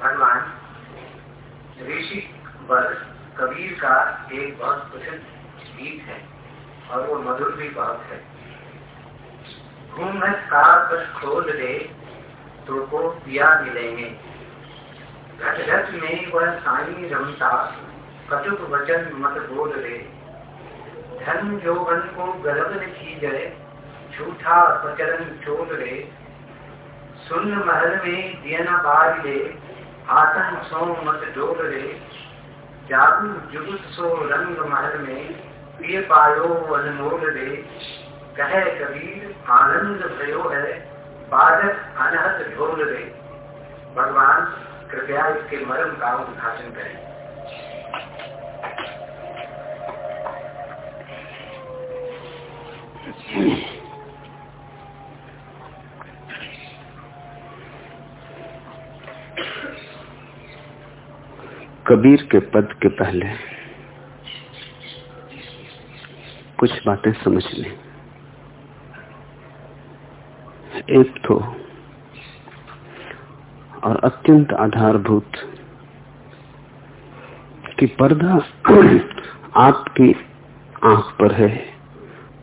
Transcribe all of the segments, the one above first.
भगवान ऋषि पर कबीर का एक बहुत प्रसिद्ध गीत है और वो मधुर भी बहुत है। घूमत का बस खोल दे तो को पिया मिलेंगे। घट घट में वह साई रमता, कटुक वचन मत बोल रे धन जोगन को गलबन की जय झूठा प्रचलन छोड़ रे सुन महल में दियना बार ले आतन सो मत डोल रे जादू जुगुत सो रंग महल में प्रिय पायो अनमोल रे कहे कबीर आनंद भयो है बाधक अनहत ढोल रे भगवान, कृपया इसके मर्म का उद्घाटन करें। कबीर के पद के पहले कुछ बातें समझ लें एक तो और अत्यंत आधारभूत कि पर्दा आपकी आँख पर है,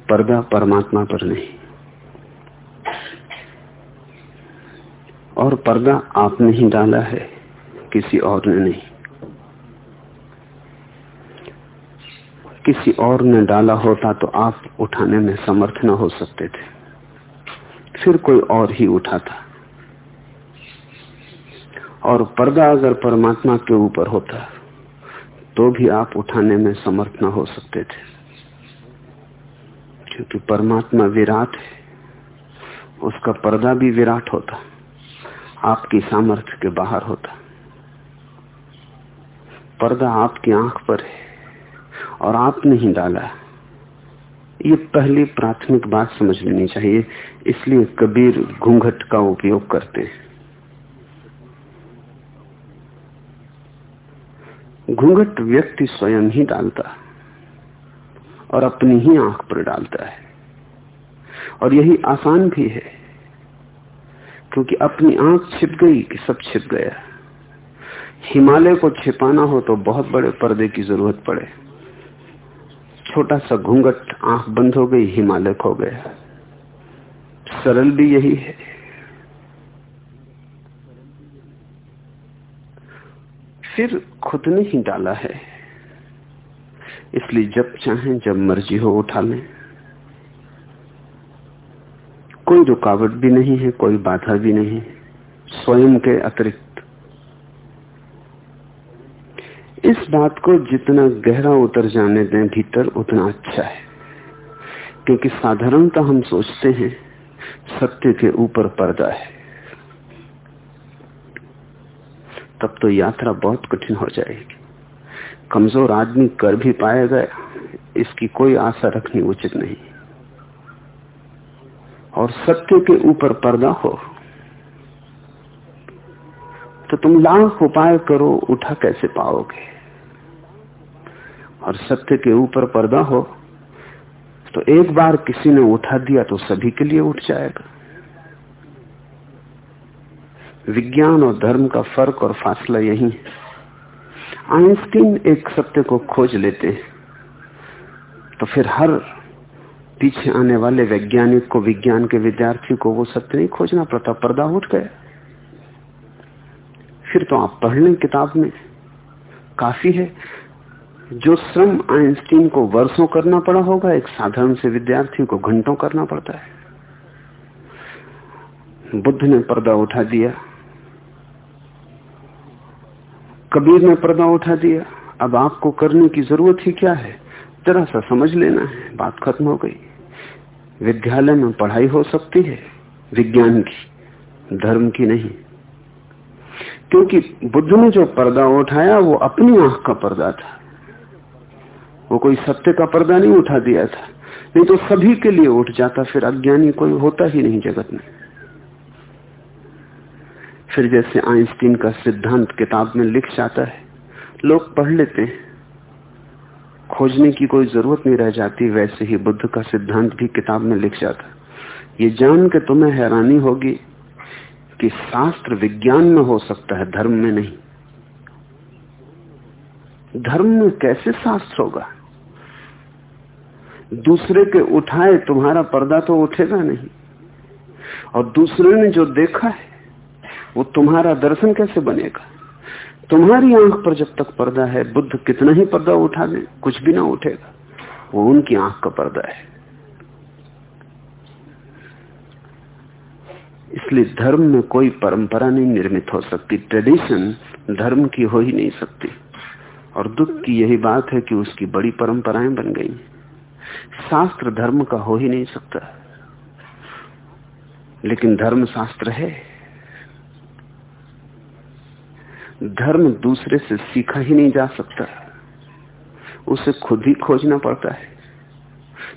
पर्दा परमात्मा पर नहीं। और पर्दा आपने ही डाला है, किसी और ने नहीं। किसी और ने डाला होता तो आप उठाने में समर्थ न हो सकते थे। फिर कोई और ही उठाता। और पर्दा अगर परमात्मा के ऊपर होता तो भी आप उठाने में समर्थ न हो सकते थे। क्योंकि परमात्मा विराट है, उसका पर्दा भी विराट होता, आपकी सामर्थ्य के बाहर होता। पर्दा आपकी आँख पर है। और आपने ही डाला ये पहली प्राथमिक बात समझ लेनी चाहिए, इसलिए कबीर घूंघट का उपयोग करते हैं। घूंघट व्यक्ति स्वयं ही डालता और अपनी ही आँख पर डालता है। और यही आसान भी है, क्योंकि अपनी आँख छिप गई कि सब छिप गया। हिमालय को छिपाना हो तो बहुत बड़े पर्दे की ज़रूरत पड़े। छोटा सा घूंघट, आँख बंद हो गई, हिमालय खो गया। सरल भी यही है। फिर खुद ने ही डाला है। इसलिए जब चाहें, जब मर्ज़ी हो, उठा लें। कोई रुकावट भी नहीं है, कोई बाधा भी नहीं। स्वयं के अतिरिक्त इस बात को जितना गहरा उतर जाने दें भीतर, उतना अच्छा है। क्योंकि साधारणता हम सोचते हैं, सत्य के ऊपर पर्दा है। तब तो यात्रा बहुत कठिन हो जाएगी। कमज़ोर आदमी कर भी पाएगा इसकी कोई आशा रखनी उचित नहीं। और सत्य के ऊपर पर्दा हो तो तुम लाख उपाय करो, उठा कैसे पाओगे? और सत्य के ऊपर पर्दा हो तो एक बार किसी ने उठा दिया तो सभी के लिए उठ जाएगा। विज्ञान और धर्म का फ़र्क और फासला यही है। आइंस्टीन एक सत्य को खोज लेते हैं तो फिर हर पीछे आने वाले वैज्ञानिक को, विज्ञान के विद्यार्थी को वो सत्य नहीं खोजना पड़ता, पर्दा उठ गया। फिर तो आप पढ़ लें किताब में, काफ़ी है। जो श्रम आइंस्टीन को वर्षों करना पड़ा होगा, एक साधारण से विद्यार्थी को घंटों करना पड़ता है। बुद्ध ने पर्दा उठा दिया, कबीर ने पर्दा उठा दिया, अब आपको करने की ज़रूरत ही क्या है? जरा सा समझ लेना है, बात खत्म हो गई। विद्यालय में पढ़ाई हो सकती है, विज्ञान की, धर्म की नहीं। क्योंकि बुद्ध ने जो पर्दा उठाया, वो अपनी आँख का पर्दा था। वो कोई सत्य का पर्दा नहीं उठा दिया था। नहीं तो सभी के लिए उठ जाता, फिर अज्ञानी कोई होता ही नहीं जगत में। फिर जैसे आइंस्टीन का सिद्धांत किताब में लिख जाता है, लोग पढ़ लेते हैं। खोजने की कोई ज़रूरत नहीं रह जाती, वैसे ही बुद्ध का सिद्धांत भी किताब में लिख जाता। ये जान के तुम्हें हैरानी होगी कि शास्त्र विज्ञान में हो सकता है, धर्म में नहीं। धर्म में कैसे शास्त्र होगा? दूसरे के उठाए तुम्हारा पर्दा तो उठेगा नहीं। और दूसरे ने जो देखा है, वो तुम्हारा दर्शन कैसे बनेगा? तुम्हारी आँख पर जब तक पर्दा है, बुद्ध कितना ही पर्दा उठा दे कुछ भी ना उठेगा। वो उनकी आँख का पर्दा है। इसलिए धर्म में कोई परंपरा नहीं निर्मित हो सकती, ट्रेडिशन धर्म की हो ही नहीं सकती। और दुख की यही बात है कि उसकी बड़ी परंपराएँ बन गई शास्त्र धर्म का हो ही नहीं सकता। लेकिन धर्म शास्त्र है। धर्म दूसरे से सीखा ही नहीं जा सकता। उसे खुद ही खोजना पड़ता है।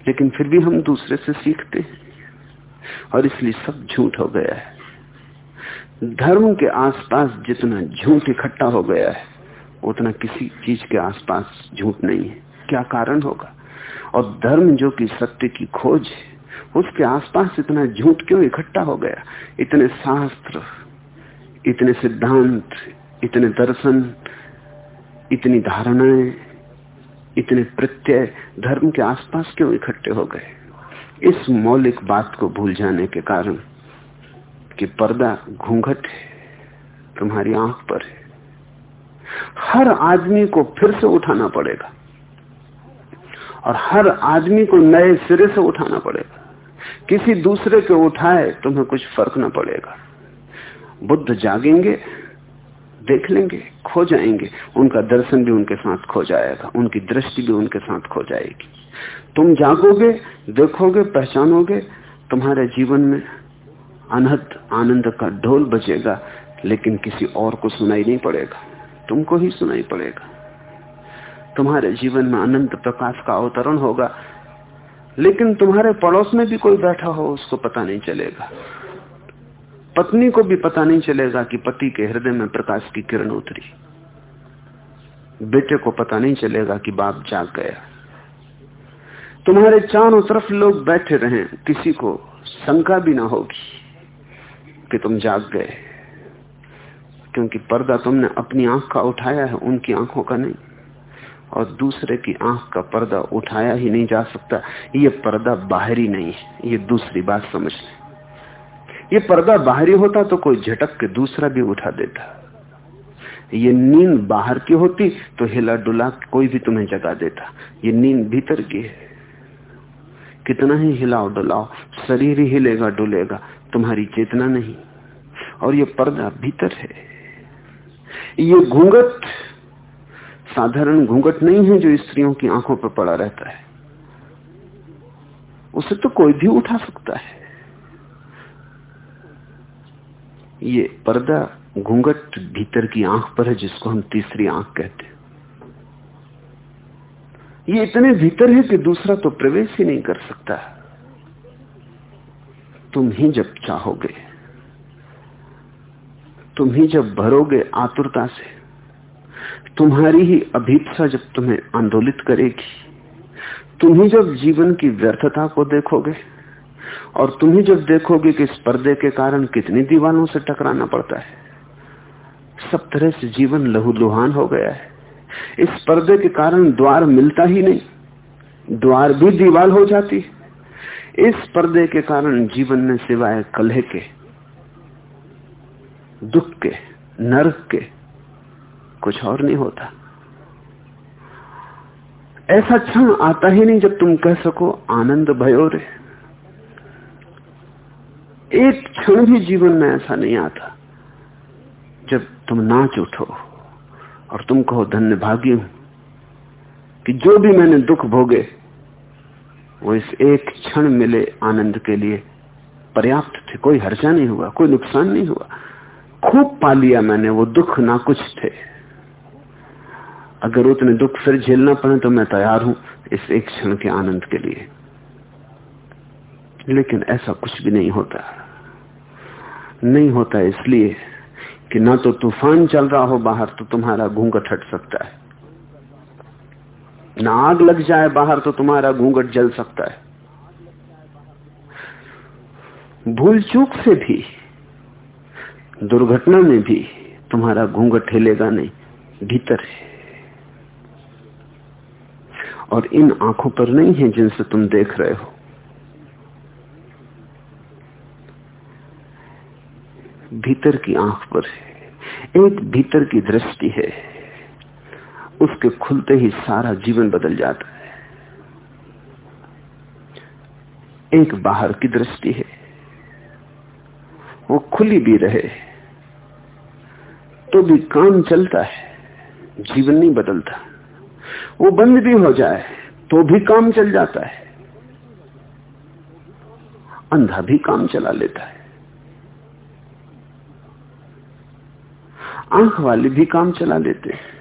लेकिन फिर भी हम दूसरे से सीखते हैं। और इसलिए सब झूठ हो गया है। धर्म के आसपास जितना झूठ इकट्ठा हो गया है, उतना किसी चीज़ के आसपास झूठ नहीं है। क्या कारण होगा? और धर्म जो कि सत्य की खोज है, उसके आसपास इतना झूठ क्यों इकट्ठा हो गया? इतने शास्त्र, इतने सिद्धांत, इतने दर्शन, इतनी धारणाएँ, इतने प्रत्यय धर्म के आसपास क्यों इकट्ठे हो गए? इस मौलिक बात को भूल जाने के कारण कि पर्दा घूंघट है, तुम्हारी आँख पर है। हर आदमी को फिर से उठाना पड़ेगा। और हर आदमी को नए सिरे से उठाना पड़ेगा। किसी दूसरे के उठाए तुम्हें कुछ फ़र्क न पड़ेगा। बुद्ध जागेंगे, देख लेंगे, खो जाएँगे। उनका दर्शन भी उनके साथ खो जाएगा, उनकी दृष्टि भी उनके साथ खो जाएगी। तुम जागोगे, देखोगे, पहचानोगे, तुम्हारे जीवन में अनहद आनंद का ढोल बजेगा, लेकिन किसी और को सुनाई नहीं पड़ेगा। तुमको ही सुनाई पड़ेगा। तुम्हारे जीवन में अनंत प्रकाश का अवतरण होगा। लेकिन तुम्हारे पड़ोस में भी कोई बैठा हो, उसको पता नहीं चलेगा। पत्नी को भी पता नहीं चलेगा कि पति के हृदय में प्रकाश की किरण उतरी। बेटे को पता नहीं चलेगा कि बाप जाग गया। तुम्हारे चारों तरफ़ लोग बैठे रहे, किसी को शंका भी ना होगी कि तुम जाग गए। क्योंकि पर्दा तुमने अपनी आँख का उठाया है, उनकी आँखों का नहीं। और दूसरे की आँख का पर्दा उठाया ही नहीं जा सकता। ये पर्दा बाहरी नहीं है, ये दूसरी बात समझ लें। ये पर्दा बाहरी होता तो कोई झटक के दूसरा भी उठा देता। ये नींद बाहर की होती तो हिला डुला कोई भी तुम्हें जगा देता। ये नींद भीतर की है। कितना ही हिलाओ डुलाओ, शरीर ही हिलेगा डुलेगा, तुम्हारी चेतना नहीं। और ये पर्दा भीतर है। ये घूंघट साधारण घूंघट नहीं है जो स्त्रियों की आँखों पर पड़ा रहता है। उसे तो कोई भी उठा सकता है। ये पर्दा घूंघट भीतर की आँख पर है जिसको हम तीसरी आँख कहते हैं। ये इतने भीतर है कि दूसरा तो प्रवेश ही नहीं कर सकता। तुम ही जब चाहोगे, तुम ही जब भरोगे आतुरता से तुम्हारी ही अभीपसा जब तुम्हें आंदोलित करेगी तुम ही जब जीवन की व्यर्थता को देखोगे और तुम ही जब देखोगे कि इस पर्दे के कारण कितनी दीवारों से टकराना पड़ता है, सब तरह से जीवन लहूलुहान हो गया है। इस पर्दे के कारण द्वार मिलता ही नहीं, द्वार भी दीवार हो जाती इस पर्दे के कारण जीवन में सिवाय कलह के, दुख के, नरक के कुछ और नहीं होता। ऐसा क्षण आता ही नहीं जब तुम कह सको, आनंद भयो रे। एक क्षण भी जीवन में ऐसा नहीं आता जब तुम नाच उठो और तुम कहो, धन्य भागी हूँ कि जो भी मैंने दुख भोगे, वो इस एक क्षण मिले आनंद के लिए। पर्याप्त थे, कोई हर्जा नहीं हुआ, कोई नुकसान नहीं हुआ। खूब पा लिया मैंने, वो दुख ना कुछ थे। अगर उतने दुख फिर झेलना पड़े तो मैं तैयार हूँ इस एक क्षण के आनंद के लिए। लेकिन ऐसा कुछ भी नहीं होता। नहीं होता इसलिए कि ना तो तूफ़ान चल रहा हो बाहर तो तुम्हारा घूंघट हट सकता है। ना आग लग जाए बाहर तो तुम्हारा घूंघट जल सकता है। भूल चूक से भी, दुर्घटना में भी तुम्हारा घूंघट हिलेगा नहीं, भीतर है। और इन आँखों पर नहीं है जिनसे तुम देख रहे हो। भीतर की आँख पर है। एक भीतर की दृष्टि है। उसके खुलते ही सारा जीवन बदल जाता है। एक बाहर की दृष्टि है। वो खुली भी रहे तो भी काम चलता है, जीवन नहीं बदलता। वो बंद भी हो जाए तो भी काम चल जाता है। अंधा भी काम चला लेता है। आँख वाले भी काम चला लेते हैं।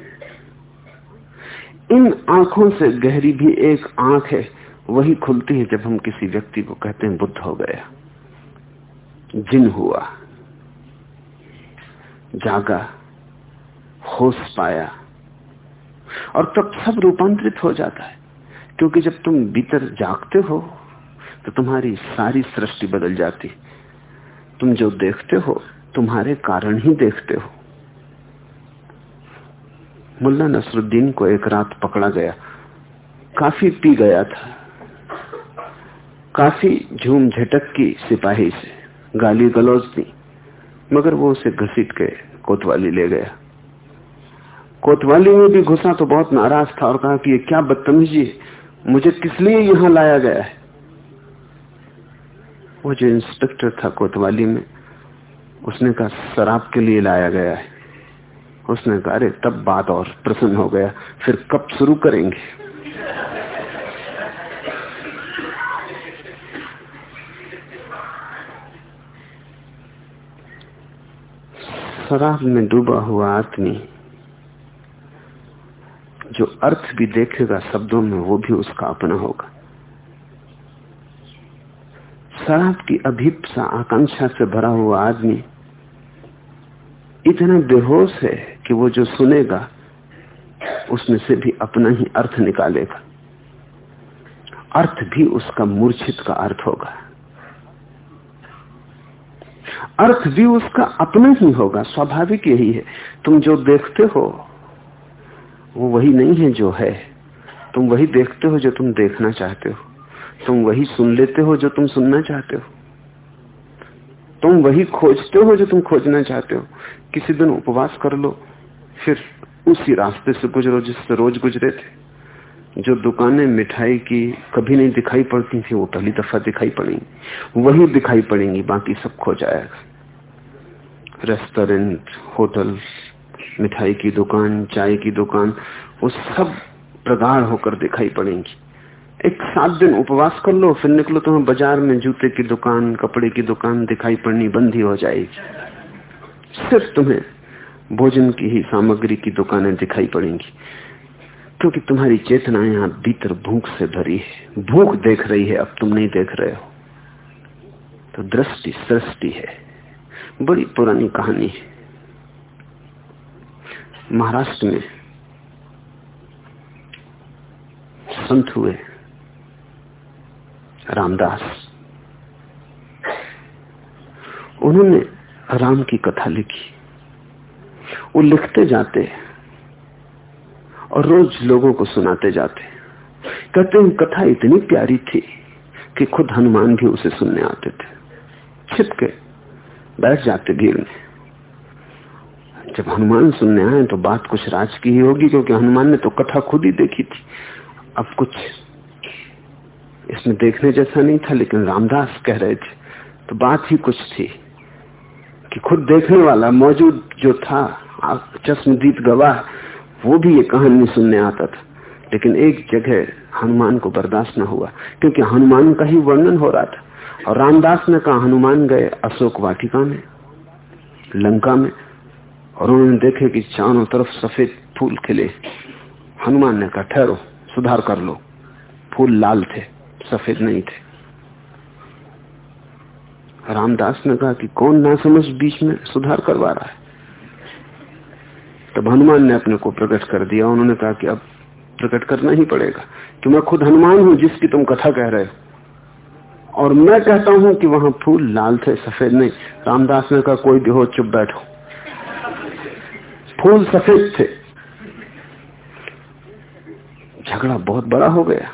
इन आँखों से गहरी भी एक आँख है, वही खुलती है जब हम किसी व्यक्ति को कहते हैं, बुद्ध हो गया। जिन हुआ, जागा, होश पाया और तब सब रूपांतरित हो जाता है। क्योंकि जब तुम भीतर जागते हो तो तुम्हारी सारी सृष्टि बदल जाती तुम जो देखते हो, तुम्हारे कारण ही देखते हो। मुल्ला नसरुद्दीन को एक रात पकड़ा गया। काफ़ी पी गया था। काफ़ी झूम झटक की सिपाही से। गाली गलौज दी, मगर वो उसे घसीट के कोतवाली ले गया। कोतवाली में भी घुसा तो बहुत नाराज़ था और कहा कि ये क्या बदतमीजी है? मुझे किस लिए यहाँ लाया गया है? वो जो इंस्पेक्टर था कोतवाली में, उसने कहा, शराब के लिए लाया गया है। उसने कहा, अरे, तब बात और प्रसन्न हो गया। फिर कब शुरू करेंगे? शराब में डूबा हुआ आदमी जो अर्थ भी देखेगा शब्दों में, वो भी उसका अपना होगा। शराब की अभिप्सा, आकांक्षा से भरा हुआ आदमी इतना बेहोश है कि वो जो सुनेगा, उसमें से भी अपना ही अर्थ निकालेगा। अर्थ भी उसका मूर्छित का अर्थ होगा। अर्थ भी उसका अपना ही होगा। स्वाभाविक यही है। तुम जो देखते हो वो वही नहीं है जो है। तुम वही देखते हो जो तुम देखना चाहते हो। तुम वही सुन लेते हो जो तुम सुनना चाहते हो। तुम वही खोजते हो जो तुम खोजना चाहते हो। किसी दिन उपवास कर लो, फिर उसी रास्ते से गुजरो जिससे रोज गुजरे थे। जो दुकानें मिठाई की कभी नहीं दिखाई पड़ती थी, वो पहली दफ़ा दिखाई पड़ेंगी। वही दिखाई पड़ेंगी, बाकी सब खो जाएगा। रेस्टोरेंट, होटल मिठाई की दुकान, चाय की दुकान, वो सब प्रगाढ़ होकर दिखाई पड़ेंगी। एक सात दिन उपवास कर लो, फिर निकलो तुम्हें बाज़ार में जूते की दुकान, कपड़े की दुकान दिखाई पड़नी बंद ही हो जाएगी। सिर्फ़ तुम्हें भोजन की ही सामग्री की दुकानें दिखाई पड़ेंगी, क्योंकि तुम्हारी चेतना यहाँ भीतर भूख से भरी है। भूख देख रही है, अब तुम नहीं देख रहे हो। तो दृष्टि सृष्टि है, बड़ी पुरानी कहानी है। महाराष्ट्र में संत हुए रामदास। उन्होंने राम की कथा लिखी। वो लिखते जाते और रोज लोगों को सुनाते जाते। कहते हैं कथा इतनी प्यारी थी कि खुद हनुमान भी उसे सुनने आते थे। छिपके बैठ जाते भीड़ में। जब हनुमान सुनने आए तो बात कुछ राज की ही होगी, क्योंकि हनुमान ने तो कथा खुद ही देखी थी। अब कुछ इसमें देखने जैसा नहीं था, लेकिन रामदास कह रहे थे तो बात ही कुछ थी कि खुद देखने वाला मौजूद जो था चश्मदीप गवाह, वो भी ये कहानी सुनने आता था। लेकिन एक जगह हनुमान को बर्दाश्त न हुआ, क्योंकि हनुमान का ही वर्णन हो रहा था। और रामदास ने कहा, हनुमान गए अशोक वाटिका में, लंका में और उन्होंने देखे कि चारों तरफ़ सफ़ेद फूल खिले। हनुमान ने कहा, ठहरो, सुधार कर लो। फूल लाल थे, सफ़ेद नहीं थे। रामदास ने कहा कि कौन ना समझ बीच में सुधार करवा रहा है? तब हनुमान ने अपने को प्रकट कर दिया उन्होंने कहा कि अब प्रकट करना ही पड़ेगा कि मैं खुद हनुमान हूँ जिसकी तुम कथा कह रहे हो। और मैं कहता हूँ कि वहाँ फूल लाल थे, सफ़ेद नहीं। रामदास ने कहा, कोई भी हो, चुप बैठो। फूल सफ़ेद थे। झगड़ा बहुत बड़ा हो गया।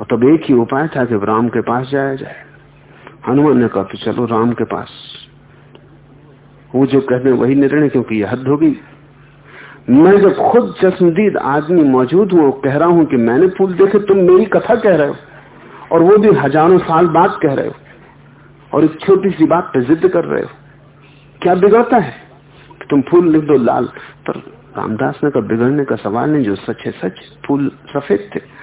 और तब एक ही उपाय था कि राम के पास जाया जाए। हनुमान ने कहा तो चलो राम के पास। वो जो कहते हैं वही निर्णय, क्योंकि यह हद होगी मैं जब खुद चश्मदीद आदमी मौजूद हूँ कह रहा हूँ कि मैंने फूल देखे, तुम मेरी कथा कह रहे हो। और वो भी हज़ारों साल बाद कह रहे हो। और एक छोटी सी बात पे जिद कर रहे हो। क्या बिगड़ता है? कि तुम फूल लिख दो लाल। पर रामदास ने कहा, बिगड़ने का सवाल नहीं, जो सच है सच, फूल सफ़ेद थे।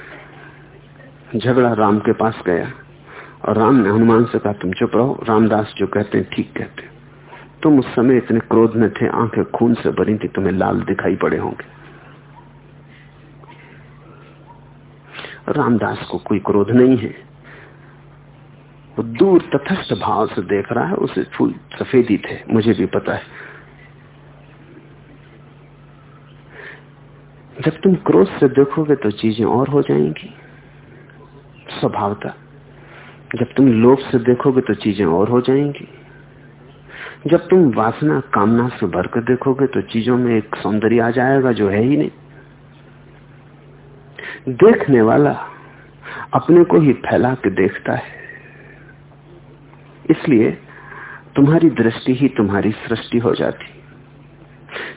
झगड़ा राम के पास गया। और राम ने हनुमान से कहा, तुम चुप रहो, रामदास जो कहते हैं, ठीक कहते तुम उस समय इतने क्रोध में थे, आँखें खून से भरी थी, तुम्हें लाल दिखाई पड़े होंगे। रामदास को कोई क्रोध नहीं है। वो दूर तथस्थ भाव से देख रहा है, उसे फूल सफ़ेद थे, मुझे भी पता है। जब तुम क्रोध से देखोगे तो चीज़ें और हो जाएँगी। स्वभावता। जब तुम लोभ से देखोगे तो चीज़ें और हो जाएँगी। जब तुम वासना, कामना से भरकर देखोगे तो चीज़ों में एक सौंदर्य आ जाएगा जो है ही नहीं। देखने वाला अपने को ही फैला के देखता है। इसलिए तुम्हारी दृष्टि ही तुम्हारी सृष्टि हो जाती।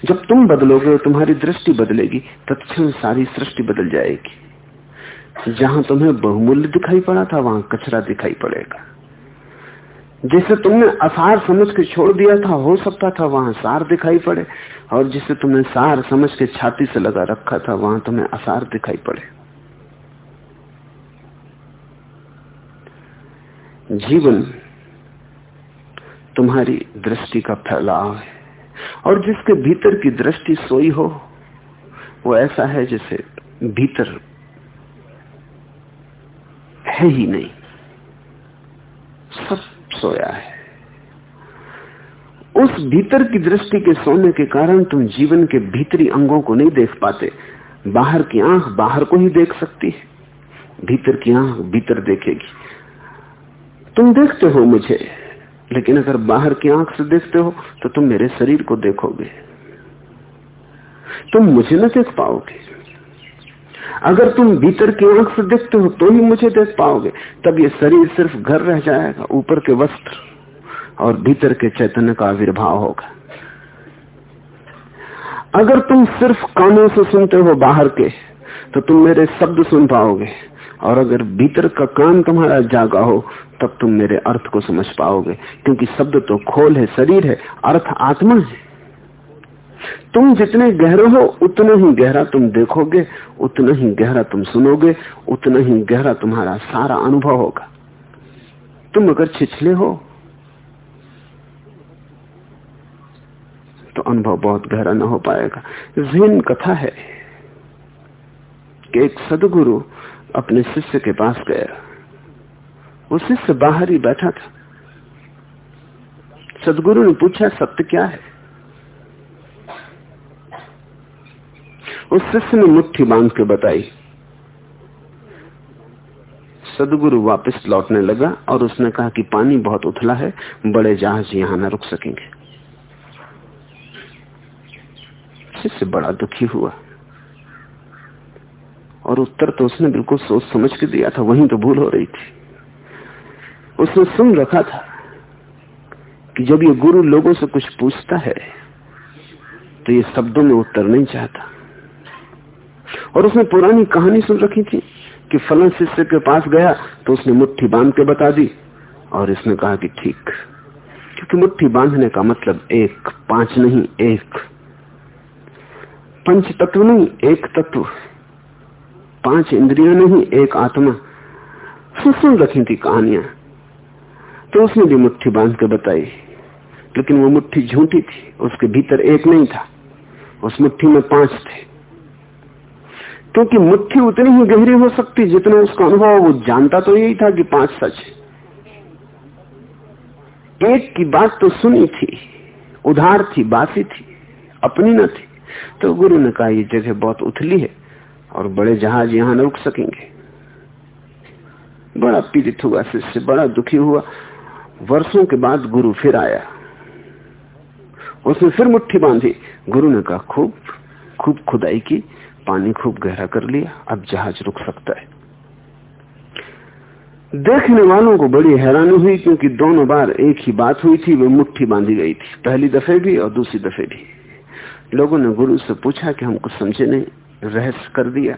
जब तुम बदलोगे और तुम्हारी दृष्टि बदलेगी, तत्क्षण सारी सृष्टि बदल जाएगी। जहाँ तुम्हें बहुमूल्य दिखाई पड़ा था, वहाँ कचरा दिखाई पड़ेगा। जिसे तुमने असार समझ के छोड़ दिया था, हो सकता था वहाँ सार दिखाई पड़े, और जिसे तुमने सार समझ के छाती से लगा रखा था, वहाँ तुम्हें असार दिखाई पड़े। जीवन तुम्हारी दृष्टि का फैलाव है। और जिसके भीतर की दृष्टि सोई हो, वो ऐसा है जैसे भीतर है ही नहीं। सब सोया है। उस भीतर की दृष्टि के सोने के कारण तुम जीवन के भीतरी अंगों को नहीं देख पाते। बाहर की आँख बाहर को ही देख सकती है। भीतर की आँख भीतर देखेगी। तुम देखते हो मुझे। लेकिन अगर बाहर की आँख से देखते हो तो तुम मेरे शरीर को देखोगे। तुम मुझे न देख पाओगे। अगर तुम भीतर की आँख से देखते हो तो ही मुझे देख पाओगे। तब ये शरीर सिर्फ़ घर रह जाएगा, ऊपर के वस्त्र और भीतर के चैतन्य का आविर्भाव होगा। अगर तुम सिर्फ़ कानों से सुनते हो बाहर के तो तुम मेरे शब्द सुन पाओगे। और अगर भीतर का कान तुम्हारा जागा हो, तब तुम मेरे अर्थ को समझ पाओगे। क्योंकि शब्द तो खोल है, शरीर है, अर्थ आत्मा है। तुम जितने गहरे हो, उतना ही गहरा तुम देखोगे, उतना ही गहरा तुम सुनोगे, उतना ही गहरा तुम्हारा सारा अनुभव होगा। तुम अगर छिछले हो तो अनुभव बहुत गहरा ना हो पाएगा। जैन कथा है कि एक सदगुरु अपने शिष्य के पास गया। वो शिष्य बाहर ही बैठा था। सदगुरु ने पूछा, सत्य क्या है? उस शिष्य ने मुट्ठी बाँध के बताई। सदगुरु वापस लौटने लगा और उसने कहा कि पानी बहुत उथला है, बड़े जहाज़ यहाँ न रुक सकेंगे। शिष्य बड़ा दुखी हुआ। और उत्तर तो उसने बिल्कुल सोच समझ के दिया था, वहीं तो भूल हो रही थी। उसने सुन रखा था कि जब ये गुरु लोगों से कुछ पूछता है तो ये शब्दों में उत्तर नहीं चाहता। और उसने पुरानी कहानी सुन रखी थी कि फलन शिष्य के पास गया तो उसने मुट्ठी बाँध के बता दी और इसने कहा कि ठीक, क्योंकि मुट्ठी बांधने का मतलब एक पाँच नहीं, एक पंच तत्व नहीं, एक तत्व। पाँच इंद्रिया नहीं, एक आत्मा। सुन रखी थी कहानियाँ। तो उसने भी मुट्ठी बाँध के बताई। लेकिन वो मुट्ठी झूठी थी, उसके भीतर एक नहीं था। उस मुट्ठी में पाँच थे। क्योंकि मुट्ठी उतनी ही गहरी हो सकती, जितना उसका अनुभव वो जानता तो यही था कि पाँच सच एक की बात तो सुनी थी, उधार थी, बासी थी, अपनी न थी। तो गुरु ने कहा, ये जगह बहुत उथली है। और बड़े जहाज़ यहाँ न रुक सकेंगे। बड़ा पीड़ित हुआ, शिष्य, बड़ा दुखी हुआ। वर्षों के बाद गुरु फिर आया। उसने फिर मुट्ठी बांधी। गुरु ने कहा, खूब खूब खुदाई की, पानी खूब गहरा कर लिया, अब जहाज़ रुक सकता है। देखने वालों को बड़ी हैरानी हुई, क्योंकि दोनों बार एक ही बात हुई थी, वे मुट्ठी बांधी गई थी। पहली दफे भी और दूसरी दफे भी। लोगों ने गुरु से पूछा कि हम कुछ समझे नहीं। रहस्य कर दिया,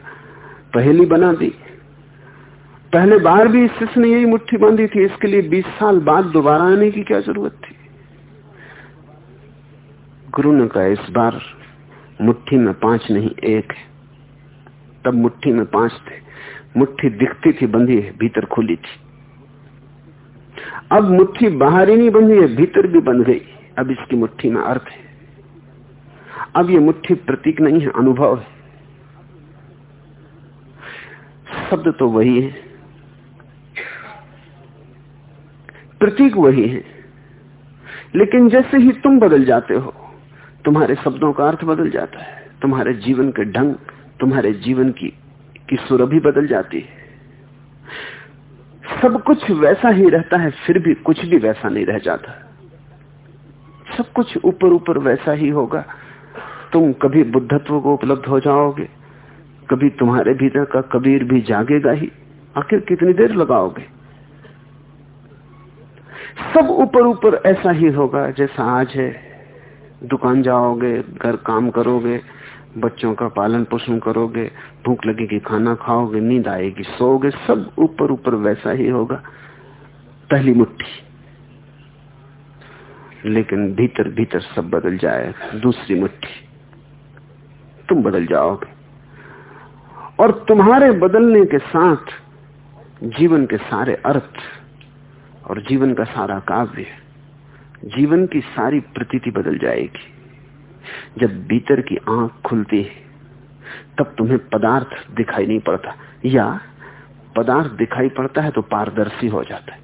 पहली बना दी। पहले बार भी शिष्य ने यही मुट्ठी बांधी थी, इसके लिए 20 साल बाद दोबारा आने की क्या ज़रूरत थी? गुरु ने कहा, इस बार मुट्ठी में पाँच नहीं, एक है। तब मुट्ठी में पाँच थे। मुट्ठी दिखती थी, बंधी है, भीतर खुली थी। अब मुट्ठी बाहर ही नहीं बंधी है, भीतर भी बंध गई। अब इसकी मुट्ठी में अर्थ है। अब ये मुट्ठी प्रतीक नहीं है, अनुभव है। शब्द तो वही है। प्रतीक वही है। लेकिन जैसे ही तुम बदल जाते हो, तुम्हारे शब्दों का अर्थ बदल जाता है। तुम्हारे जीवन के ढंग, तुम्हारे जीवन की की सुरभि बदल जाती है। सब कुछ वैसा ही रहता है, फिर भी कुछ भी वैसा नहीं रह जाता। सब कुछ ऊपर ऊपर वैसा ही होगा। तुम कभी बुद्धत्व को उपलब्ध हो जाओगे। कभी तुम्हारे भीतर का कबीर भी जागेगा ही। आखिर कितनी देर लगाओगे? सब ऊपर ऊपर ऐसा ही होगा जैसा आज है। दुकान जाओगे, घर काम करोगे, बच्चों का पालन पोषण करोगे, भूख लगेगी, खाना खाओगे, नींद आएगी, सोओगे, सब ऊपर ऊपर वैसा ही होगा। पहली मुट्ठी। लेकिन भीतर भीतर सब बदल जाएगा। दूसरी मुट्ठी। तुम बदल जाओगे। और तुम्हारे बदलने के साथ जीवन के सारे अर्थ और जीवन का सारा काव्य, जीवन की सारी प्रतीति बदल जाएगी। जब भीतर की आँख खुलती है, तब तुम्हें पदार्थ दिखाई नहीं पड़ता। या पदार्थ दिखाई पड़ता है तो पारदर्शी हो जाता है।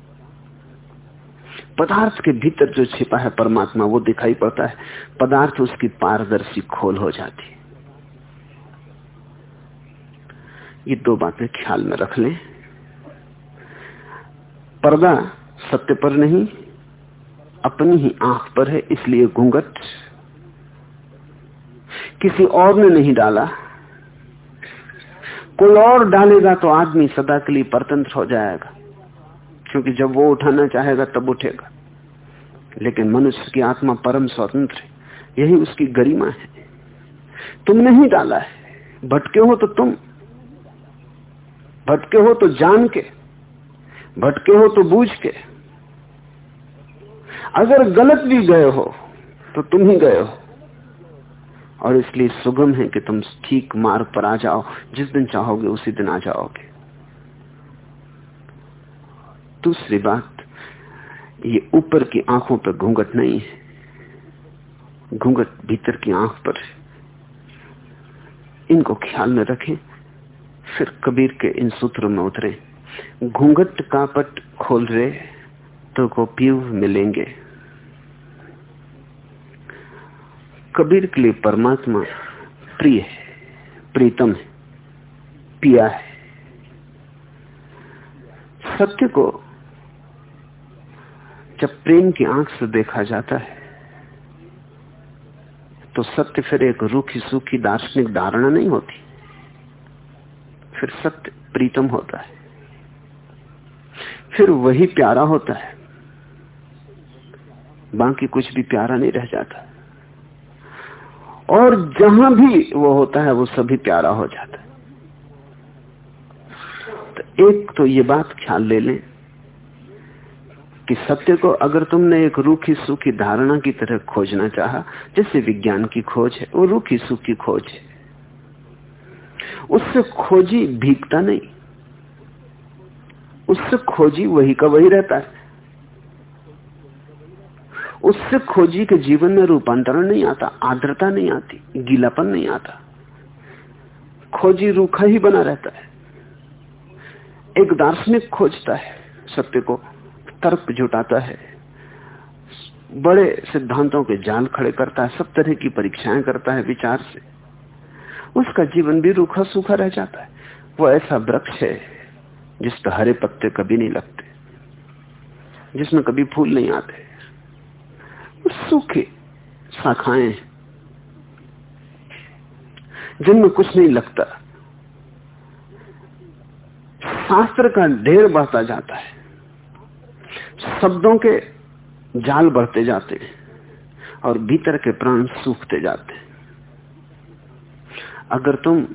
पदार्थ के भीतर जो छिपा है परमात्मा, वो दिखाई पड़ता है। पदार्थ उसकी पारदर्शी खोल हो जाती है। ये दो बातें ख्याल में रख लें। पर्दा सत्य पर नहीं, अपनी ही आँख पर है, इसलिए घूंघट किसी और ने नहीं डाला। कोई और डालेगा तो आदमी सदा के लिए परतंत्र हो जाएगा, क्योंकि जब वो उठाना चाहेगा तब उठेगा। लेकिन मनुष्य की आत्मा परम स्वतंत्र है, यही उसकी गरिमा है। तुमने ही डाला है, भटके हो तो तुम। भटके हो तो जान के, भटके हो तो बूझ के। अगर गलत भी गए हो तो तुम ही गए हो। और इसलिए सुगम है कि तुम ठीक मार्ग पर आ जाओ। जिस दिन चाहोगे, उसी दिन आ जाओगे। दूसरी बात, ये ऊपर की आँखों पर घूंघट नहीं है। घूंघट भीतर की आँख पर है। इनको ख्याल में रखें। फिर कबीर के इन सूत्रों में उतरे। घूंघट का पट खोल रहे तो को पीव मिलेंगे। कबीर के लिए परमात्मा प्रिय है, प्रीतम है, पिया है। सत्य को जब प्रेम की आँख से देखा जाता है तो सत्य फिर एक रूखी सूखी दार्शनिक धारणा नहीं होती। फिर सत्य प्रीतम होता है। फिर वही प्यारा होता है। बाकी कुछ भी प्यारा नहीं रह जाता। और जहाँ भी वो होता है, वो सभी प्यारा हो जाता है। तो एक तो ये बात ख्याल ले लें कि सत्य को अगर तुमने एक रूखी सूखी धारणा की तरह खोजना चाहा, जैसे विज्ञान की खोज है, वो रूखी सूखी खोज है। उससे खोजी भीगता नहीं। उससे खोजी वही का वही रहता है। उससे खोजी के जीवन में रूपांतरण नहीं आता, आर्द्रता नहीं आती, गीलापन नहीं आता। खोजी रूखा ही बना रहता है। एक दार्शनिक खोजता है, सत्य को तर्क जुटाता है। बड़े सिद्धांतों के जाल खड़े करता है, सब तरह की परीक्षाएँ करता है विचार से। उसका जीवन भी रूखा सूखा रह जाता है। वो ऐसा वृक्ष है जिस पर हरे पत्ते कभी नहीं लगते, जिसमें कभी फूल नहीं आते। सूखे शाखाएँ जिनमें कुछ नहीं लगता, शास्त्र का ढेर बढ़ता जाता है। शब्दों के जाल बढ़ते जाते हैं और भीतर के प्राण सूखते जाते हैं। अगर तुम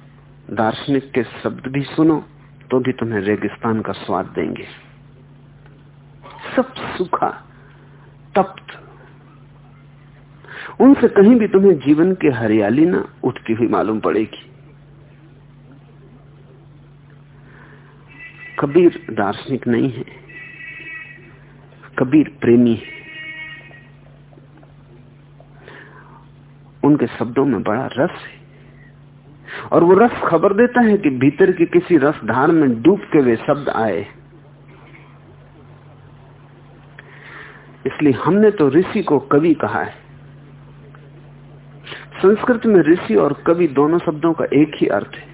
दार्शनिक के शब्द भी सुनो तो भी तुम्हें रेगिस्तान का स्वाद देंगे। सब सूखा, तप्त। उनसे कहीं भी तुम्हें जीवन की हरियाली ना उठती हुई मालूम पड़ेगी। कबीर दार्शनिक नहीं है। कबीर प्रेमी है। उनके शब्दों में बड़ा रस है। और वो रस खबर देता है कि भीतर के किसी रस धार में डूब के वे शब्द आए। इसलिए हमने तो ऋषि को कवि कहा है। संस्कृत में ऋषि और कवि दोनों शब्दों का एक ही अर्थ है।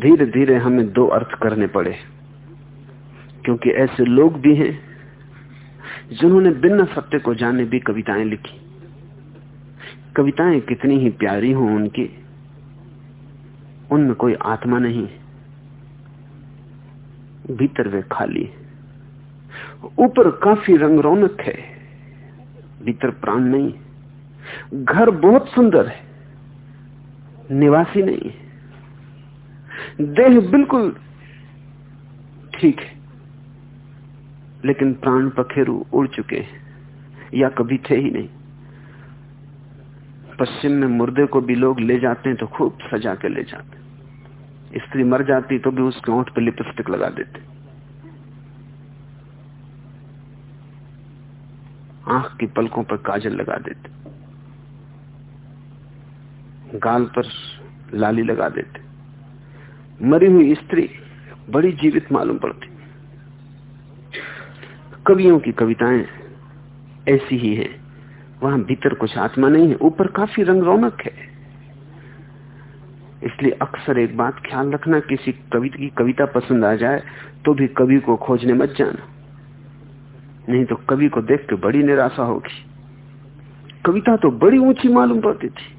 धीरे धीरे हमें दो अर्थ करने पड़े, क्योंकि ऐसे लोग भी हैं जिन्होंने बिना सत्य को जाने भी कविताएँ लिखी। कविताएँ कितनी ही प्यारी हो उनकी, उनमें कोई आत्मा नहीं भीतर वे खाली ऊपर काफ़ी रंग रौनक है, भीतर प्राण नहीं घर बहुत सुंदर है, निवासी नहीं है। देह बिल्कुल ठीक है। लेकिन प्राण पखेरु उड़ चुके हैं, या कभी थे ही नहीं। पश्चिम में मुर्दे को भी लोग ले जाते हैं तो खूब सजा के ले जाते स्त्री मर जाती तो भी उसके ओंठ पर लिपस्टिक लगा देते आँख की पलकों पर काजल लगा देते गाल पर लाली लगा देते मरी हुई स्त्री बड़ी जीवित मालूम पड़ती। कवियों की कविताएँ ऐसी ही है। वहाँ भीतर कुछ आत्मा नहीं है, ऊपर काफ़ी रंग रौनक है। इसलिए अक्सर एक बात ख्याल रखना, किसी कवि की कविता पसंद आ जाए तो भी कवि को खोजने मत जाना। नहीं तो कवि को देख के बड़ी निराशा होगी। कविता तो बड़ी ऊँची मालूम पड़ती थी।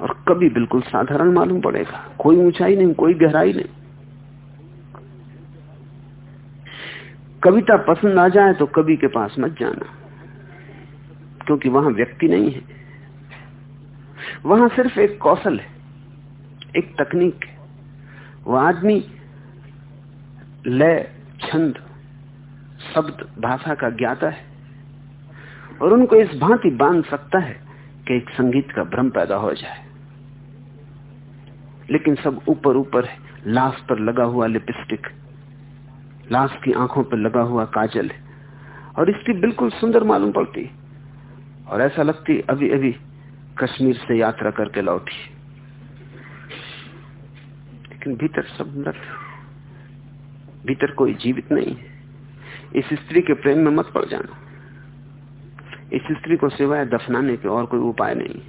और कभी बिल्कुल साधारण मालूम पड़ेगा। कोई ऊंचाई नहीं, कोई गहराई नहीं। कविता पसंद आ जाए तो कवि के पास मत जाना, क्योंकि वहाँ व्यक्ति नहीं है। वहाँ सिर्फ़ एक कौशल है, एक तकनीक है। वह आदमी लय, छंद, शब्द, भाषा का ज्ञाता है, और उनको इस भांति बाँध सकता है कि एक संगीत का भ्रम पैदा हो जाए। लेकिन सब ऊपर ऊपर है, लाश पर लगा हुआ लिपस्टिक लाश की आँखों पर लगा हुआ काजल है और इसकी बिल्कुल सुंदर मालूम पड़ती। और ऐसा लगती अभी अभी कश्मीर से यात्रा करके लौटी। लेकिन भीतर सब मृत भीतर कोई जीवित नहीं इस स्त्री के प्रेम में मत पड़ जाना। इस स्त्री को सिवाय दफनाने के और कोई उपाय नहीं।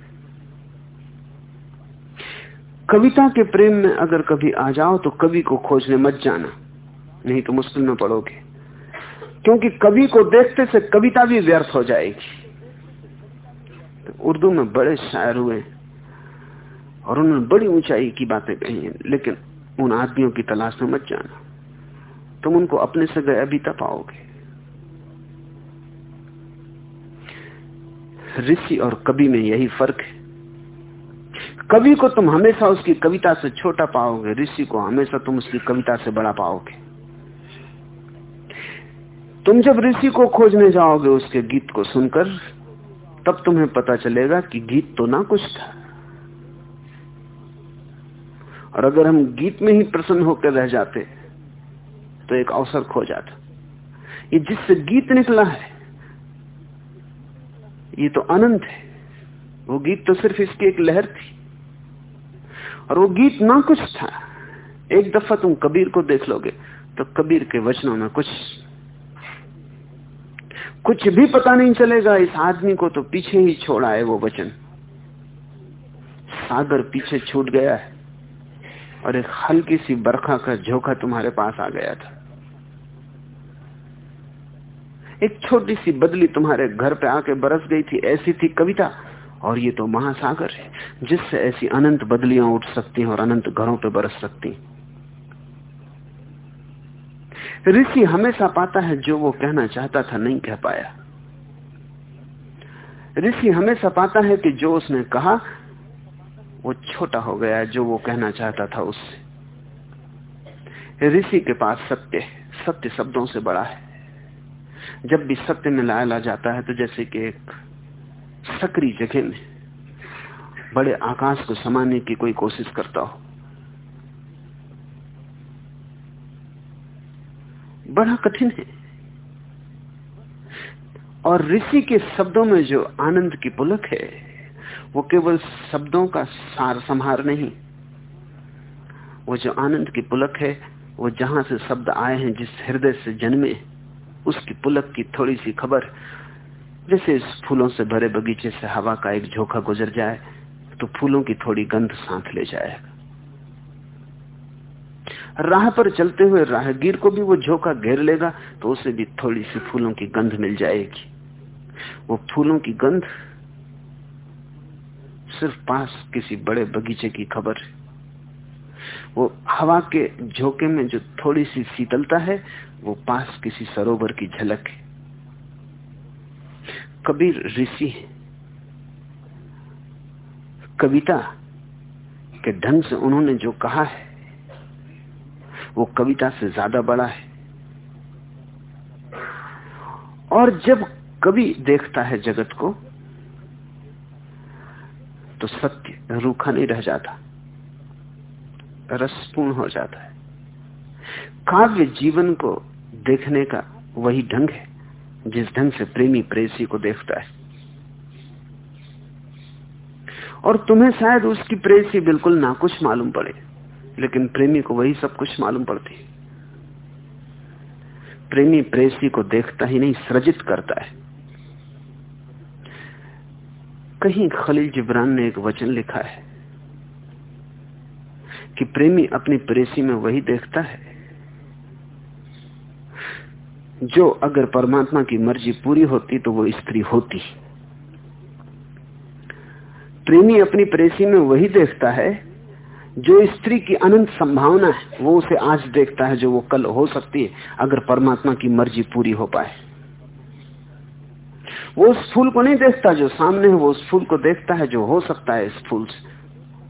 कविता के प्रेम में अगर कभी आ जाओ तो कवि को खोजने मत जाना। नहीं तो मुश्किल में पड़ोगे। क्योंकि कवि को देखते से कविता भी व्यर्थ हो जाएगी। तो उर्दू में बड़े शायर हुए और उन्होंने बड़ी ऊंचाई की बातें कही हैं, लेकिन उन आदमियों की तलाश में मत जाना। तुम उनको अपने से गए अभी तक पाओगे ऋषि और कवि में यही फ़र्क है। कवि को तुम हमेशा उसकी कविता से छोटा पाओगे, ऋषि को हमेशा तुम उसकी कविता से बड़ा पाओगे। तुम जब ऋषि को खोजने जाओगे उसके गीत को सुनकर, तब तुम्हें पता चलेगा कि गीत तो ना कुछ था। और अगर हम गीत में ही प्रसन्न होकर रह जाते तो एक अवसर खो जाता। ये जिससे गीत निकला है, ये तो अनंत है। वो गीत तो सिर्फ़ इसकी एक लहर थी। और वो गीत ना कुछ था। एक दफ़ा तुम कबीर को देख लोगे तो कबीर के वचनों में कुछ कुछ भी पता नहीं चलेगा। इस आदमी को तो पीछे ही छोड़ा है वो वचन। सागर पीछे छूट गया है और एक हल्की सी बरखा का झोंका तुम्हारे पास आ गया था। एक छोटी सी बदली तुम्हारे घर पे आके बरस गई थी। ऐसी थी कविता और ये तो महासागर है, जिससे ऐसी अनंत बदलियाँ उठ सकती हैं और अनंत घरों पे बरस सकती हैं। ऋषि हमेशा पाता है जो वो कहना चाहता था, नहीं कह पाया। ऋषि हमेशा पाता है कि जो उसने कहा, वो छोटा हो गया, जो वो कहना चाहता था उससे। ऋषि के पास सत्य सत्य शब्दों से बड़ा है। जब भी सत्य में लाया ला जाता है तो जैसे कि एक सक्रिय जगह में बड़े आकाश को समाने की कोई कोशिश करता हो। बड़ा कठिन है। और ऋषि के शब्दों में जो आनंद की पुलक है, वो केवल शब्दों का सार संहार नहीं। वो जो आनंद की पुलक है, वो जहाँ से शब्द आए हैं, जिस हृदय से जन्मे, उसकी पुलक की थोड़ी सी खबर, जैसे इस फूलों से भरे बगीचे से हवा का एक झोंका गुजर जाए तो फूलों की थोड़ी गंध सांस ले जाएगा राह पर चलते हुए राहगीर को भी वो झोंका घेर लेगा तो उसे भी थोड़ी सी फूलों की गंध मिल जाएगी। वो फूलों की गंध सिर्फ़ पास किसी बड़े बगीचे की खबर है। वो हवा के झोंके में जो थोड़ी सी शीतलता है, वो पास किसी सरोवर की झलक है। कबीर ऋषि कविता के ढंग से उन्होंने जो कहा है वो कविता से ज़्यादा बड़ा है। और जब कवि देखता है जगत को तो सत्य रूखा नहीं रह जाता, रसपूर्ण हो जाता है। काव्य जीवन को देखने का वही ढंग है, जिस ढंग से प्रेमी प्रेसी को देखता है। और तुम्हें शायद उसकी प्रेसी बिल्कुल ना कुछ मालूम पड़े। लेकिन प्रेमी को वही सब कुछ मालूम पड़ती है। प्रेमी प्रेसी को देखता ही नहीं, सृजित करता है। कहीं खलील जिब्रान ने एक वचन लिखा है कि प्रेमी अपनी प्रेसी में वही देखता है जो अगर परमात्मा की मर्ज़ी पूरी होती तो वो स्त्री होती। प्रेमी अपनी प्रेसी में वही देखता है जो स्त्री की अनंत संभावना है, वो उसे आज देखता है जो वो कल हो सकती है, अगर परमात्मा की मर्ज़ी पूरी हो पाए। वो उस फूल को नहीं देखता जो सामने है, वो उस फूल को देखता है जो हो सकता है इस फूल से।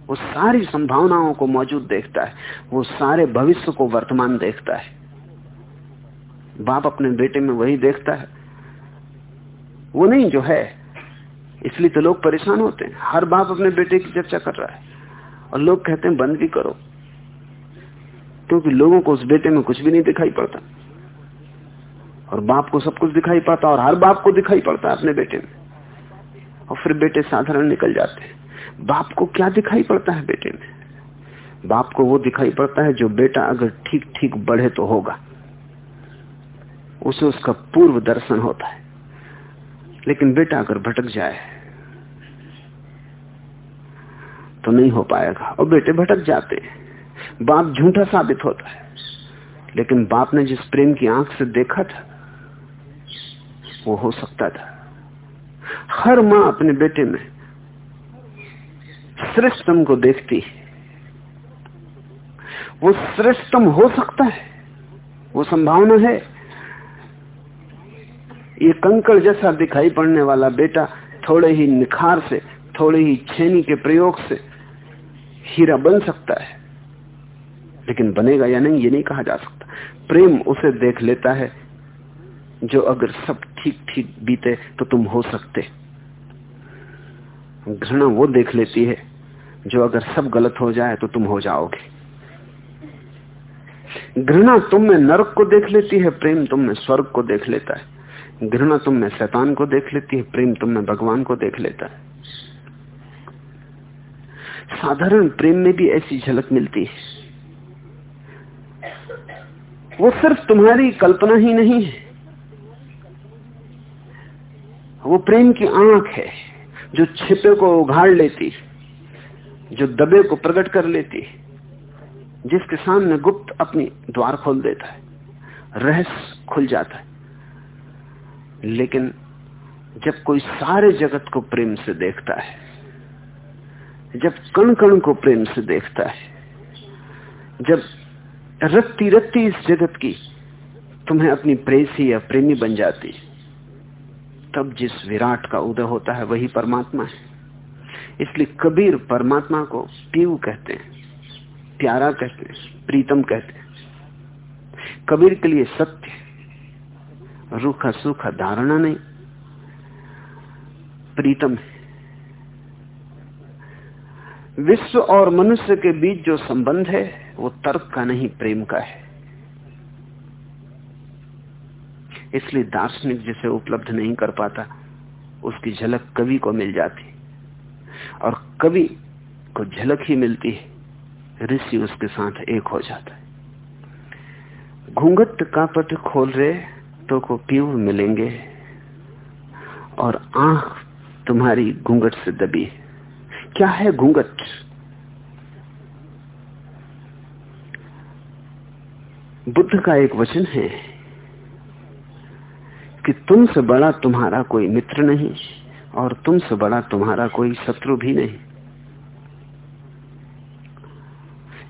वो सारी संभावनाओं को मौजूद देखता है, वो सारे भविष्य को वर्तमान देखता है। बाप अपने बेटे में वही देखता है। वो नहीं जो है, इसलिए तो लोग परेशान होते हैं। हर बाप अपने बेटे की चर्चा कर रहा है। और लोग कहते हैं, बंद भी करो। क्योंकि लोगों को उस बेटे में कुछ भी नहीं दिखाई पड़ता। और बाप को सब कुछ दिखाई पड़ता और हर बाप को दिखाई पड़ता है अपने बेटे में। और फिर बेटे साधारण निकल जाते हैं। बाप को क्या दिखाई पड़ता है बेटे में? बाप को वो दिखाई पड़ता है जो बेटा अगर ठीक ठीक बढ़े तो होगा। उसे उसका पूर्व दर्शन होता है। लेकिन बेटा अगर भटक जाए तो नहीं हो पाएगा। और बेटे भटक जाते हैं। बाप झूठा साबित होता है। लेकिन बाप ने जिस प्रेम की आँख से देखा था, वो हो सकता था। हर माँ अपने बेटे में श्रेष्ठतम को देखती है। वो श्रेष्ठतम हो सकता है। वो संभावना है। ये कंकड़ जैसा दिखाई पड़ने वाला बेटा थोड़े ही निखार से, थोड़े ही छेनी के प्रयोग से हीरा बन सकता है। लेकिन बनेगा या नहीं, ये नहीं कहा जा सकता। प्रेम उसे देख लेता है, जो अगर सब ठीक ठीक बीते तो तुम हो सकते। घृणा वो देख लेती है, जो अगर सब गलत हो जाए तो तुम हो जाओगे। घृणा तुम में नरक को देख लेती है, प्रेम तुम में स्वर्ग को देख लेता है। घृणा तुम में शैतान को देख लेती है, प्रेम तुम में भगवान को देख लेता है। साधारण प्रेम में भी ऐसी झलक मिलती है। वो सिर्फ़ तुम्हारी कल्पना ही नहीं है। वो प्रेम की आँख है, जो छिपे को उघाड़ लेती, जो दबे को प्रकट कर लेती, जिसके सामने गुप्त अपनी द्वार खोल देता है, रहस्य खुल जाता है। लेकिन जब कोई सारे जगत को प्रेम से देखता है जब कण कण को प्रेम से देखता है, जब रत्ती रत्ती इस जगत की तुम्हें अपनी प्रेसी या प्रेमी बन जाती, तब जिस विराट का उदय होता है वही परमात्मा है। इसलिए कबीर परमात्मा को पीव कहते हैं, प्यारा कहते हैं, प्रीतम कहते हैं। कबीर के लिए सत्य रूखा सूखा धारणा नहीं, प्रीतम है। विश्व और मनुष्य के बीच जो संबंध है, वो तर्क का नहीं, प्रेम का है। इसलिए दार्शनिक जिसे उपलब्ध नहीं कर पाता, उसकी झलक कवि को मिल जाती। और कवि को झलक ही मिलती है, ऋषि उसके साथ एक हो जाता है। घूंघट का पट खोल रहे तो को पीव मिलेंगे? और आँख तुम्हारी घूंघट से दबी है। क्या है घूंघट? बुद्ध का एक वचन है कि तुमसे बड़ा तुम्हारा कोई मित्र नहीं और तुमसे बड़ा तुम्हारा कोई शत्रु भी नहीं।